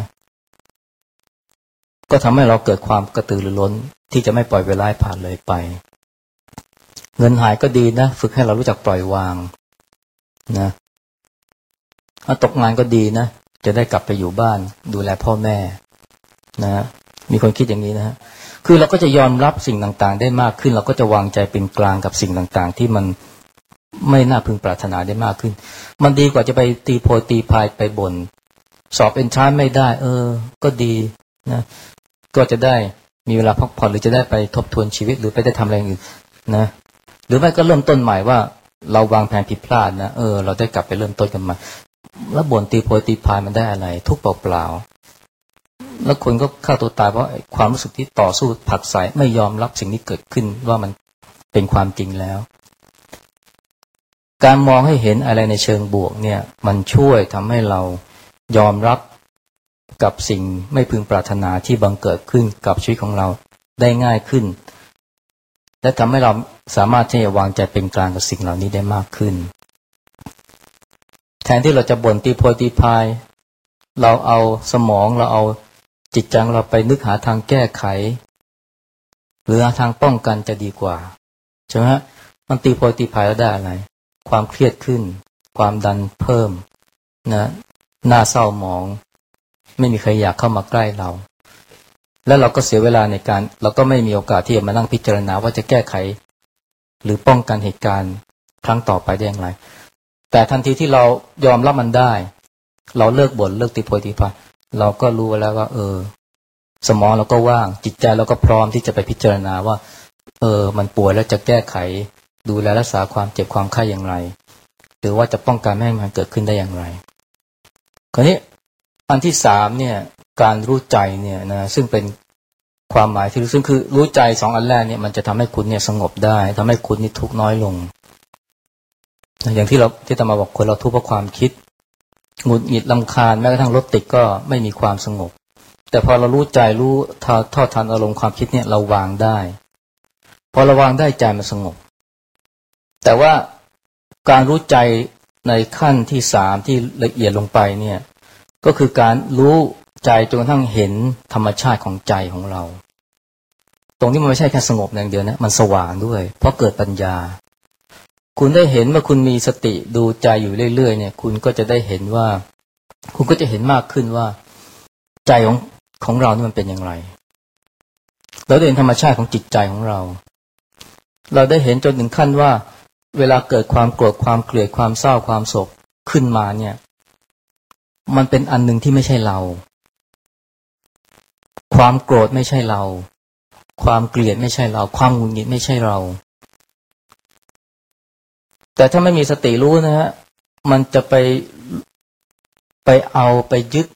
ก็ทำให้เราเกิดความกระตือรือร้น ที่จะไม่ปล่อยเวลาผ่านเลยไป เงินหายก็ดีนะ ฝึกให้เรารู้จักปล่อยวางนะถ้าตกงานก็ดีนะ จะได้กลับไปอยู่บ้าน ดูแลพ่อแม่นะมีคนคิดอย่างนี้นะคือเราก็จะยอมรับสิ่งต่างๆ ได้มากขึ้น เราก็จะวางใจเป็นกลางกับสิ่งต่างๆ ที่มันไม่น่าพึงปรารถนาได้มากขึ้น มันดีกว่าจะไปตีโพตีพายไปบนสอบเป็นช้าไม่ได้ เออ ก็ดีนะ ก็จะได้มีเวลาพักผ่อนหรือจะได้ไปทบทวนชีวิตหรือไปได้ทำอะไรอื่นนะ หรือไม่ก็เริ่มต้นใหม่ว่า เราวางแผนผิดพลาดนะเออเราได้กลับไปเริ่มต้นกันใหม่ แล้วบ่นตีโพยตีพายมันได้อะไร ทุกเปล่าๆแล้วคนก็ฆ่าตัวตายเพราะความรู้สึกที่ต่อสู้ผักใสไม่ยอมรับสิ่งที่เกิดขึ้นว่ามันเป็นความจริงแล้ว การมองให้เห็นอะไรในเชิงบวกเนี่ย มันช่วยทำให้เรายอมรับกับสิ่งไม่พึงปรารถนาที่บังเกิดขึ้นกับชีวิตของเราได้ง่ายขึ้น และทำให้เราสามารถที่จะวางใจเป็นกลางกับสิ่งเหล่านี้ได้มากขึ้น นที่เราจะบ่นตีโพยตีพาย เราเอาสมองเราเอาจิตจังเราไปนึกหาทางแก้ไข หรือหาทางป้องกันจะดีกว่าใช่ไหมมันตีโพยตีพายแล้วได้อะไร ความเครียดขึ้น ความดันเพิ่มนะหน้าเศร้าหมอง ไม่มีใครอยากเข้ามาใกล้เรา แล้วเราก็เสียเวลาในการ เราก็ไม่มีโอกาสที่จะมานั่งพิจารณาว่าจะแก้ไข หรือป้องกันเหตุการณ์ครั้งต่อไปได้อย่างไร แต่ทันทีที่เรายอมรับมันได้ เราเลิกบ่นเลิกติโพยติพายเราก็รู้แล้วว่า เออ สมองเราก็ว่าง จิตใจเราก็พร้อมที่จะไปพิจารณาว่า เออ มันป่วยแล้วจะแก้ไข ดูแลรักษาความเจ็บความไข้อย่างไร หรือว่าจะป้องกันไม่ให้มันเกิดขึ้นได้อย่างไรคราวนี้อันที่สามเนี่ย การรู้ใจเนี่ยนะซึ่งเป็นความหมายที่ซึ่งคือรู้ใจสองอันแรกเนี่ยมันจะทำให้คุณเนี่ยสงบได้ทำให้คุณนี่ทุกน้อยลง อย่างที่เราที่ตมาบอกคนเราทุกข์เพราะความคิดหงุดหงิดลำคาญแม้กระทั่งรถติดก็ไม่มีความสงบ แต่พอเรารู้ใจรู้ทอดทันอารมณ์ความคิดเนี่ยเราวางได้ พอเราวางได้ใจมันสงบ แต่ว่าการรู้ใจในขั้นที่สามที่ละเอียดลงไปเนี่ย ก็คือการรู้ใจจนกระทั่งเห็นธรรมชาติของใจของเรา ตรงนี้มันไม่ใช่แค่สงบอย่างเดียวนะมันสว่างด้วย เพราะเกิดปัญญา คุณได้เห็นเมื่อคุณมีสติดูใจอยู่เรื่อยๆเนี่ย คุณก็จะได้เห็นว่า คุณก็จะเห็นมากขึ้นว่า ใจของของเรานี่มันเป็นอย่างไร เราได้เห็นธรรมชาติของจิตใจของเรา เราได้เห็นจนถึงขั้นว่า เวลาเกิดความโกรธความเกลียดความเศร้าความโศกขึ้นมาเนี่ย มันเป็นอันหนึ่งที่ไม่ใช่เรา ความโกรธไม่ใช่เรา ความเกลียดไม่ใช่เรา ความหงุดหงิดไม่ใช่เรา แต่ถ้าไม่มีสติรู้นะฮะมันจะไปไปเอาไปยึด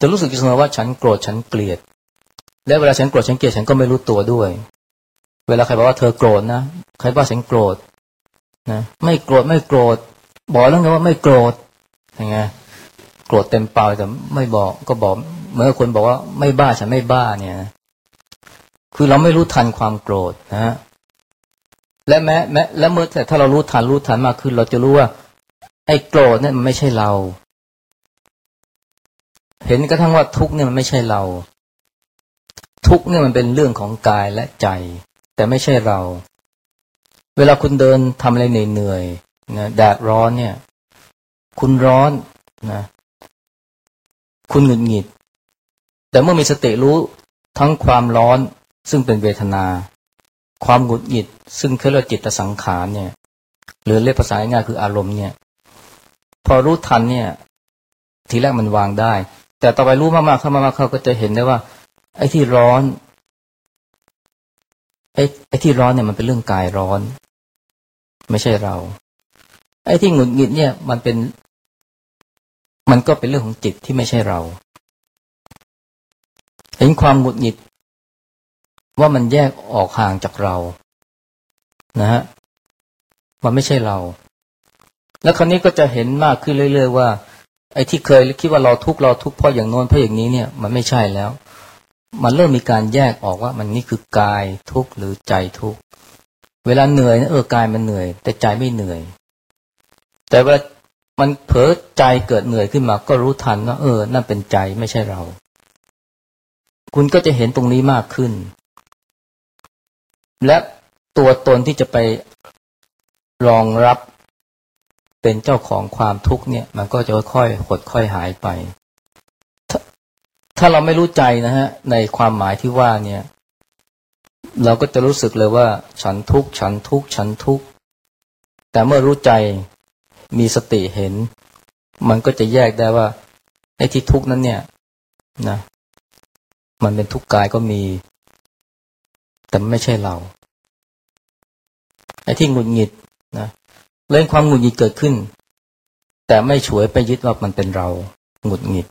จะรู้สึกเสมอว่าฉันโกรธฉันเกลียด และเวลาฉันโกรธฉันเกลียดฉันก็ไม่รู้ตัวด้วย เวลาใครบอกว่าเธอโกรธนะใครว่าฉันโกรธนะไม่โกรธไม่โกรธ บอกแล้วไงว่าไม่โกรธยังไงโกรธเต็มเปล่าแต่ไม่บอกก็บอกเมื่อคนบอกว่าไม่บ้าฉันไม่บ้าเนี่ย คือเราไม่รู้ทันความโกรธนะ และแม้แม้และเมื่อแต่ถ้าเรารู้ทันรู้ทันมากขึ้น เราจะรู้ว่า ไอ้โกรธเนี่ยมันไม่ใช่เรา เห็นกระทั่งว่าทุกเนี่ยมันไม่ใช่เรา ทุกเนี่ยมันเป็นเรื่องของกายและใจ แต่ไม่ใช่เรา เวลาคุณเดินทำอะไรเหนื่อยๆนะแดดร้อนเนี่ย คุณร้อนนะคุณหงุดหงิด แต่เมื่อมีสติรู้ทั้งความร้อนซึ่งเป็นเวทนา ความหงุดหงิด ซึ่งเครียกจิตสังขารเนี่ย หรือเรียกภาษาง่ายคืออารมณ์เนี่ย พอรู้ทันเนี่ย ทีแรกมันวางได้ แต่ต่อไปรู้มากๆเข้ามากๆเข้าก็จะเห็นได้ว่า ไอ้ที่ร้อนไอ้ไอ้ที่ร้อนเนี่ยมันเป็นเรื่องกายร้อน ไม่ใช่เรา ไอ้ที่หงุดหงิดเนี่ย มันเป็น มันก็เป็นเรื่องของจิตที่ไม่ใช่เรา เห็นความหงุดหงิด ว่ามันแยกออกห่างจากเรา นะฮะมันไม่ใช่เรา แล้วคราวนี้ก็จะเห็นมากขึ้นเรื่อย ๆ ว่า ไอ้ที่เคยคิดว่าเราทุกข์เราทุกข์เพราะอย่างโน้นเพราะอย่างนี้เนี่ย มันไม่ใช่แล้ว มันเริ่มมีการแยกออกว่า มันนี่คือกายทุกข์หรือใจทุกข์เวลาเหนื่อยนะเออกายมันเหนื่อย แต่ใจไม่เหนื่อย แต่เวลามันเผลอใจเกิดเหนื่อยขึ้นมา ก็รู้ทันว่าเออ นั่นเป็นใจไม่ใช่เรา คุณก็จะเห็นตรงนี้มากขึ้น และตัวตนที่จะไปรองรับเป็นเจ้าของความทุกข์เนี่ย มันก็จะค่อยๆหดค่อยหายไป ถ้าเราไม่รู้ใจนะฮะ ในความหมายที่ว่าเนี่ย เราก็จะรู้สึกเลยว่า ฉันทุกข์ฉันทุกข์ฉันทุกข์แต่เมื่อรู้ใจมีสติเห็น มันก็จะแยกได้ว่าไอ้ที่ทุกข์นั้นเนี่ยนะมันเป็นทุกข์กายก็มี แต่ไม่ใช่เรา ไอ้ที่หงุดหงิดนะเรื่องความหงุดหงิดเกิดขึ้น แต่ไม่ฉวยไปยึดว่ามันเป็นเราหงุดหงิด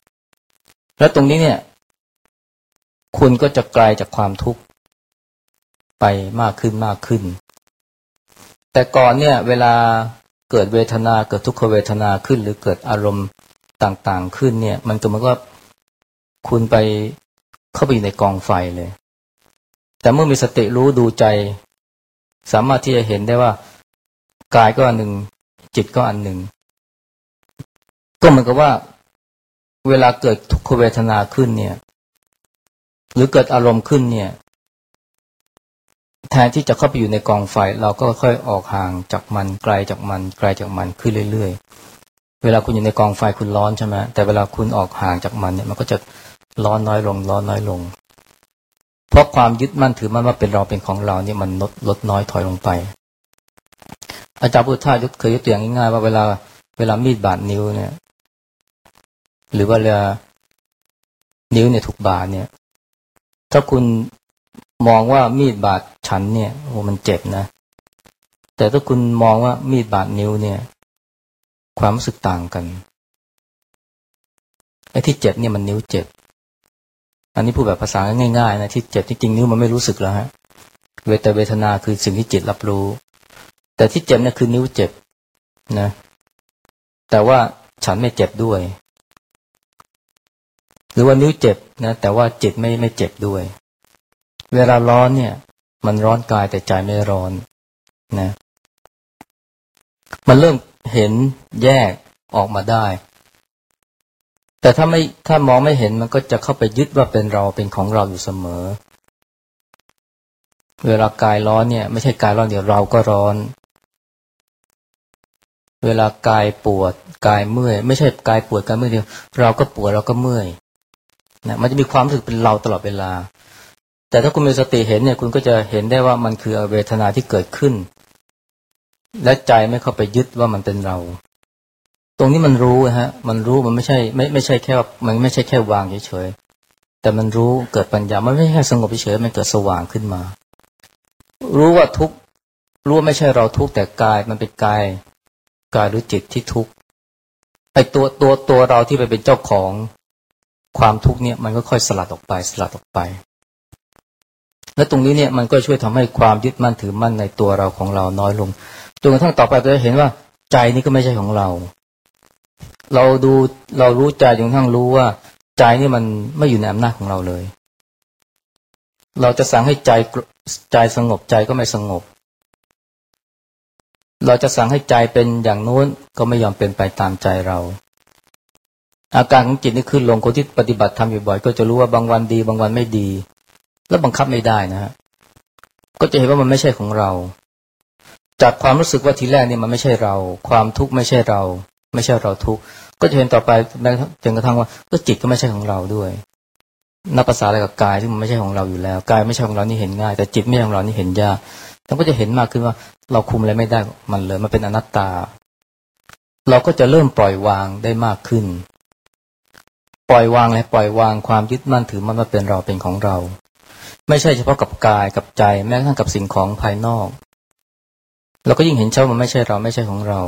แล้วตรงนี้เนี่ย คุณก็จะกลายจากความทุกข์ไปมากขึ้นมากขึ้น แต่ก่อนเนี่ย เวลาเกิดเวทนาเกิดทุกขเวทนาขึ้น หรือเกิดอารมณ์ต่างๆขึ้นเนี่ย มันก็มันก็คุณไปเข้าไปอยู่ในกองไฟเลย แต่เมื่อมีสติรู้ดูใจ สามารถที่จะเห็นได้ว่ากายก็อันหนึ่ง จิตก็อันหนึ่ง ก็เหมือนกับว่า เวลาเกิดทุกขเวทนาขึ้นเนี่ย หรือเกิดอารมณ์ขึ้นเนี่ยแทนที่จะเข้าไปอยู่ในกองไฟ เราก็ค่อยออกห่างจากมันไกลจากมัน ไกลจากมันขึ้นเรื่อยๆ เวลาคุณอยู่ในกองไฟคุณร้อนใช่ไหมแต่เวลาคุณออกห่างจากมันเนี่ย มันก็จะร้อนน้อยลง ร้อนน้อยลง ราะความยึดมั่นถือมั่นว่าเป็นเราเป็นของเราเนี่ยมันลดลดน้อยถอยลงไป อาจารย์พุทธายกเคยยกตัวอย่างง่ายๆว่าเวลาเวลามีดบาดนิ้วเนี่ย หรือว่าเวลานิ้วเนี่ยถูกบาดเนี่ย ถ้าคุณมองว่ามีดบาดฉันเนี่ยโอ้มันเจ็บนะ แต่ถ้าคุณมองว่ามีดบาดนิ้วเนี่ย ความรู้สึกต่างกันไอ้ที่เจ็บเนี่ยมันนิ้วเจ็บ อันนี้พูดแบบภาษาง่ายๆนะที่เจ็บที่จริงนิ้วมันไม่รู้สึกแล้วฮะเวทเวทนาคือสิ่งที่จิตรับรู้ แต่ที่เจ็บเนี่ยคือนิ้วเจ็บนะ แต่ว่าฉันไม่เจ็บด้วย หรือว่านิ้วเจ็บนะ แต่ว่าจิตไม่ไม่เจ็บด้วย เวลาร้อนเนี่ย มันร้อนกายแต่ใจไม่ร้อนนะ มันเริ่มเห็นแยกออกมาได้ แต่ถ้าไม่ถ้ามองไม่เห็นมันก็จะเข้าไปยึดว่าเป็นเราเป็นของเราอยู่เสมอ เวลากายร้อนเนี่ย ไม่ใช่กายร้อนเดี๋ยวเราก็ร้อน เวลากายปวดกายเมื่อย ไม่ใช่กายปวดกายเมื่อยเดียว เราก็ปวดเราก็เมื่อยนะมันจะมีความรู้สึกเป็นเราตลอดเวลา แต่ถ้าคุณมีสติเห็นเนี่ย คุณก็จะเห็นได้ว่ามันคือเวทนาที่เกิดขึ้น และใจไม่เข้าไปยึดว่ามันเป็นเรา ตรงนี้มันรู้ฮะ มันรู้มันไม่ใช่ ไม่ไม่ใช่แค่มันไม่ใช่แค่วางเฉยๆแต่มันรู้เกิดปัญญา มันไม่ใช่สงบเฉยมันเกิดสว่างขึ้นมา รู้ว่าทุกรู้ว่าไม่ใช่เราทุกแต่กายมันเป็นกายกายหรือจิตที่ทุกไอตัวตัวตัวเราที่ไปเป็นเจ้าของความทุกเนี่ยมันก็ค่อยสลัดออกไปสลัดออกไป และตรงนี้เนี่ยมันก็ช่วยทำให้ความยึดมั่นถือมั่นในตัวเราของเราน้อยลงจนกระทั่งต่อไปก็จะเห็นว่าใจนี้ก็ไม่ใช่ของเรา เราดูเรารู้ใจจนกระทั่งรู้ว่า ใจนี่มันไม่อยู่ในอำนาจของเราเลย เราจะสั่งให้ใจใจสงบใจก็ไม่สงบ เราจะสั่งให้ใจเป็นอย่างโน้นก็ไม่ยอมเป็นไปตามใจเรา อาการของจิตนี่ขึ้นลงคนที่ปฏิบัติทำอยู่บ่อย ก็จะรู้ว่าบางวันดี บางวันไม่ดี แล้วบังคับไม่ได้นะฮะก็จะเห็นว่ามันไม่ใช่ของเรา จากความรู้สึกว่าทีแรกนี่มันไม่ใช่เรา ความทุกข์ไม่ใช่เรา ไม่ใช่เราทุกข์ก็จะเห็นต่อไปจนกระทั่งว่าก็จิตก็ไม่ใช่ของเราด้วยนับภาษาอะไรกับกายที่มันไม่ใช่ของเราอยู่แล้วกายไม่ใช่ของเรานี่เห็นง่าย แต่จิตไม่ใช่ของเรานี่เห็นยากเราก็จะเห็นมากขึ้นว่าเราคุมอะไรไม่ได้มันเลยมันเป็นอนัตตา เราก็จะเริ่มปล่อยวางได้มากขึ้น ปล่อยวางและปล่อยวางความยึดมั่นถือมันว่าเป็นเราเป็นของเรา ไม่ใช่เฉพาะกับกายกับใจแม้กระทั่งกับสิ่งของภายนอก เราก็ยิ่งเห็นเช่ามันไม่ใช่เราไม่ใช่ของเรา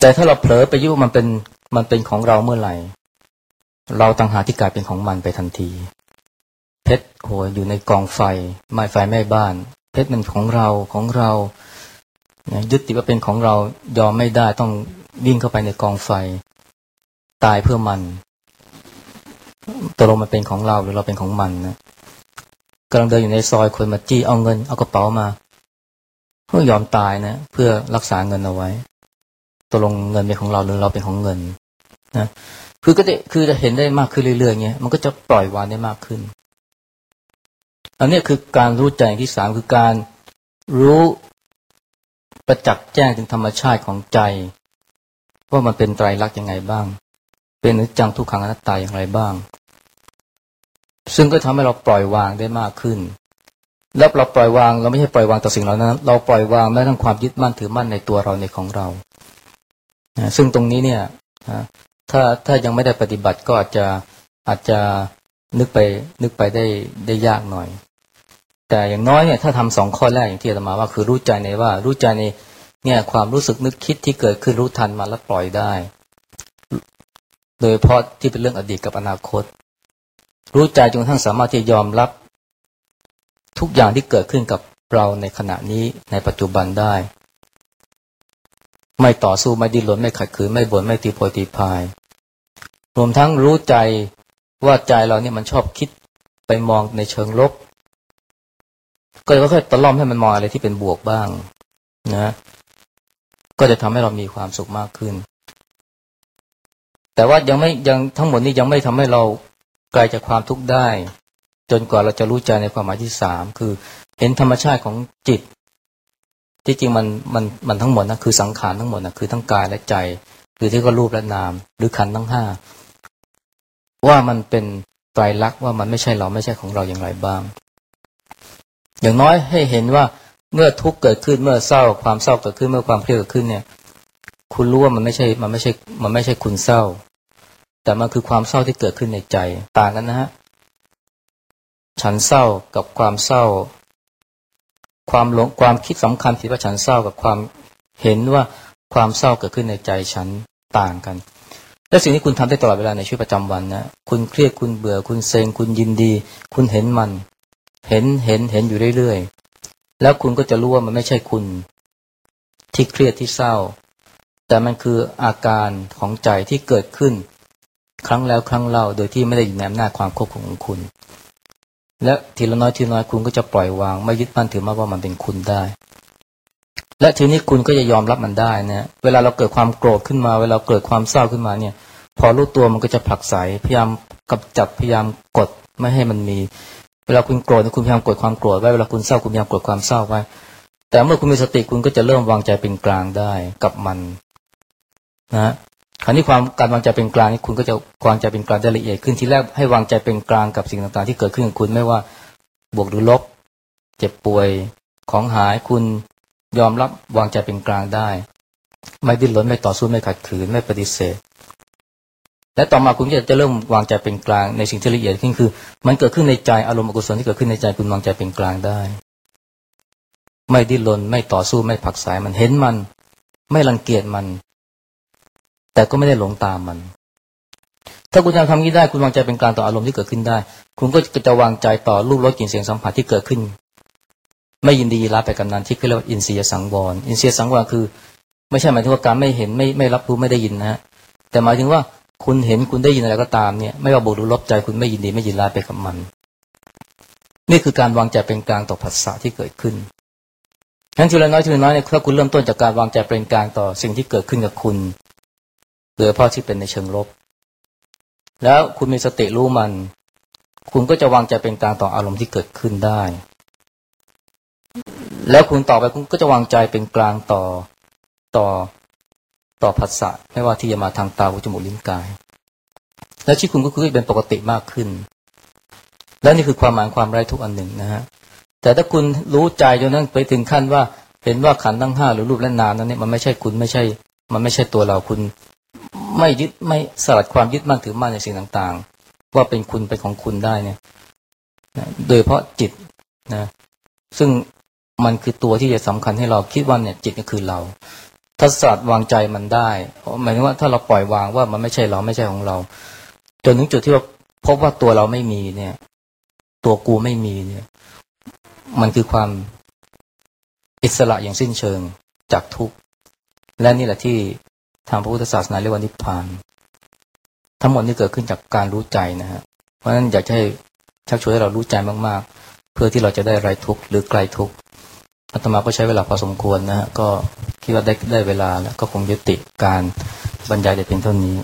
แต่ถ้าเราเผลอไปยุ่มันเป็นมันเป็นของเราเมื่อไหร่ เราต่างหากที่กลายเป็นของมันไปทันที เพชรโหอยู่ในกองไฟไม้ไฟแม่บ้าน เพชรมันของเราของเรายึดติดว่าเป็นของเรายอมไม่ได้ต้องวิ่งเข้าไปในกองไฟ ตายเพื่อมันตกลงมันเป็นของเราหรือเราเป็นของมันนะกำลังเดินอยู่ในซอยคนมาจี้เอาเงินเอากระเป๋ามาเพื่อยอมตายนะ เพื่อรักษาเงินเอาไว้ ตกลงเงินเป็นของเราหรือเราเป็นของเงินนะคือก็จะคือจะเห็นได้มากขึ้นเรื่อยๆเงี้ยมันก็จะปล่อยวางได้มากขึ้นอันนี้คือการรู้ใจที่สามคือการรู้ประจักษ์แจ้งถึงธรรมชาติของใจ ว่ามันเป็นไตรลักษณ์ยังไงบ้าง เป็นนิจังทุกขังอนัตตาอย่างไรบ้าง ซึ่งก็ทำให้เราปล่อยวางได้มากขึ้น แล้วเราปล่อยวางเราไม่ใช่ปล่อยวางต่อสิ่งเหล่านั้น เราปล่อยวางแม้ทั้งความยึดมั่นถือมั่นในตัวเราในของเรา ซึ่งตรงนี้เนี่ยถ้าถ้ายังไม่ได้ปฏิบัติก็อาจจะอาจจะนึกไปนึกไปได้ได้ยากหน่อย แต่อย่างน้อยเนี่ยถ้าทำสองข้อแรกอย่างที่อาตมาว่าคือรู้ใจในว่ารู้ใจในเนี่ยความรู้สึกนึกคิดที่เกิดขึ้นรู้ทันมาแล้วปล่อยได้ โดยเพราะที่เป็นเรื่องอดีตกับอนาคต รู้ใจจนทั้งสามารถที่ยอมรับ ทุกอย่างที่เกิดขึ้นกับเราในขณะนี้ในปัจจุบันได้ ไม่ต่อสู้ไม่ดิ้นรนไม่ขัดขืนไม่บ่นไม่ตีโพยตีพาย รวมทั้งรู้ใจว่าใจเราเนี่ยมันชอบคิดไปมองในเชิงลบ ก็ค่อยๆตะล่อมให้มันมองอะไรที่เป็นบวกบ้าง นะ ก็จะทำให้เรามีความสุขมากขึ้น แต่ว่ายังไม่ยังทั้งหมดนี้ยังไม่ทำให้เราไกลจากความทุกข์ได้ จนกว่าเราจะรู้ใจในความหมายที่สามคือ เห็นธรรมชาติของจิต ที่จริงมันมันมันทั้งหมดนะคือสังขารทั้งหมดนะคือทั้งกายและใจ คือที่ก็รูปและนาม หรือขันทั้งห้าว่ามันเป็นไตรลักษณ์ว่ามันไม่ใช่เราไม่ใช่ของเราอย่างไรบ้าง อย่างน้อยให้เห็นว่าเมื่อทุกข์เกิดขึ้นเมื่อเศร้า ความเศร้าเกิดขึ้นเมื่อความเครียดเกิดขึ้นเนี่ย คุณรู้ว่ามันไม่ใช่มันไม่ใช่มันไม่ใช่คุณเศร้า แต่มันคือความเศร้าที่เกิดขึ้นในใจต่างกันนะฮะฉันเศร้ากับความเศร้า ความหลงความคิดสำคัญผิดว่าฉันเศร้ากับความเห็นว่าความเศร้าเกิดขึ้นในใจฉันต่างกัน และสิ่งที่คุณทำได้ตลอดเวลาในชีวิตประจำวันนะคุณเครียดคุณเบื่อคุณเซ็งคุณยินดี คุณเห็นมัน เห็นเห็นเห็นอยู่เรื่อยๆแล้วคุณก็จะรู้ว่ามันไม่ใช่คุณ ที่เครียดที่เศร้า แต่มันคืออาการของใจที่เกิดขึ้น ครั้งแล้วครั้งเล่าโดยที่ไม่ได้อยู่ในอำนาจความควบคุมของคุณ และทีละน้อยทีละน้อยคุณก็จะปล่อยวาง ไม่ยึดมั่นถือมั่นว่ามันเป็นคุณได้ และทีนี้คุณก็จะยอมรับมันได้นะเวลาเราเกิดความโกรธขึ้นมา เวลาเกิดความเศร้าขึ้นมาเนี่ย พอรู้ตัวมันก็จะผลักไสพยายามกำจัดพยายามกดไม่ให้มันมี เวลาคุณโกรธคุณพยายามกดความโกรธไว้เวลาคุณเศร้าคุณพยายามกดความเศร้าไว้ แต่เมื่อคุณมีสติคุณก็จะเริ่มวางใจเป็นกลางได้กับมันนะ คราวนี้ความการวางใจเป็นกลางนี่คุณก็จะวางใจเป็นกลางได้ละเอียดขึ้นทีแรกให้วางใจเป็นกลางกับสิ่งต่างๆ ที่เกิดขึ้นกับคุณไม่ว่าบวกหรือลบ เจ็บป่วยของหายคุณยอมรับวางใจเป็นกลางได้ ไม่ดิ้นรนไม่ต่อสู้ไม่ขัดขืนไม่ปฏิเสธ และต่อมาคุณจะจะเริ่มวางใจเป็นกลางในสิ่งที่ละเอียดขึ้นคือ มันเกิดขึ้นในใจอารมณ์อกุศลที่เกิดขึ้นในใจคุณวางใจเป็นกลางได้ ไม่ดิ้นรนไม่ต่อสู้ไม่ผักสายมันเห็นมัน ไม่รังเกียจมัน แต่ก็ไม่ได้หลงตามมัน ถ้าคุณทำนี้ได้คุณวางใจเป็นกลางต่ออารมณ์ที่เกิดขึ้นได้ คุณก็จะวางใจต่อรูปรสกลิ่นเสียงสัมผัสที่เกิดขึ้น ไม่ยินดีร้ายไปกับนั้นที่เรียกว่าอินเสียสังวรอินเสียสังวรคือ ไม่ใช่หมายถึงว่าการไม่เห็นไม่ไม่รับรู้ไม่ได้ยินนะฮะแต่หมายถึงว่าคุณเห็นคุณได้ยินอะไรก็ตามเนี่ยไม่ว่าบวกหรือลบใจคุณไม่ยินดีไม่ยินร้ายไปกับมัน นี่คือการวางใจเป็นกลางต่อภาษาที่เกิดขึ้นทั้งทีละน้อยทีละน้อยเนี่ยถ้าคุณเริ่มต้นจากการวางใจเป็นกลางต่อสิ่งที่เกิดขึ้นกับคุณ โดยเฉพาะที่เป็นในเชิงลบ แล้วคุณมีสติรู้มัน คุณก็จะวางใจเป็นกลางต่ออารมณ์ที่เกิดขึ้นได้ แล้วคุณต่อไปคุณก็จะวางใจเป็นกลางต่อต่อต่อภาษาไม่ว่าที่จะมาทางตาหูจมูกลิ้นกาย แล้วชีวิตคุณก็คือเป็นปกติมากขึ้น และนี่คือความหมายความไร้ทุกอันหนึ่งนะฮะแต่ถ้าคุณรู้ใจจนนั้นไปถึงขั้นว่า เห็นว่าขันทั้งห้าหรือรูปและนามนั้นเนี่ยมันไม่ใช่คุณไม่ใช่ มันไม่ใช่ตัวเราคุณ ไม่ยึดไม่สลัดความยึดมั่นถือมั่นในสิ่งต่างๆ ว่าเป็นคุณเป็นของคุณได้เนี่ยโดยเพราะจิตนะซึ่งมันคือตัวที่จะสำคัญให้เราคิดว่าเนี่ยจิตก็คือเรา ถ้าสัตว์วางใจมันได้หมายถึงว่าถ้าเราปล่อยวางว่ามันไม่ใช่เราไม่ใช่ของเรา จนถึงจุดที่ว่าพบว่าตัวเราไม่มีเนี่ย ตัวกูไม่มีเนี่ย มันคือความอิสระอย่างสิ้นเชิงจากทุกข์และนี่แหละที่ ทางพระพุทธศาสนาเรียกว่านิพพาน ทั้งหมดนี้เกิดขึ้นจากการรู้ใจนะฮะเพราะฉะนั้นอยากให้ชักชวนให้เรารู้ใจมากๆ เพื่อที่เราจะได้ไรทุกข์หรือไกลทุกข์อาตมาก็ใช้เวลาพอสมควรนะฮะก็คิดว่าได้ได้เวลาแล้วก็คงยุติการบรรยายแต่เพียงเท่านี้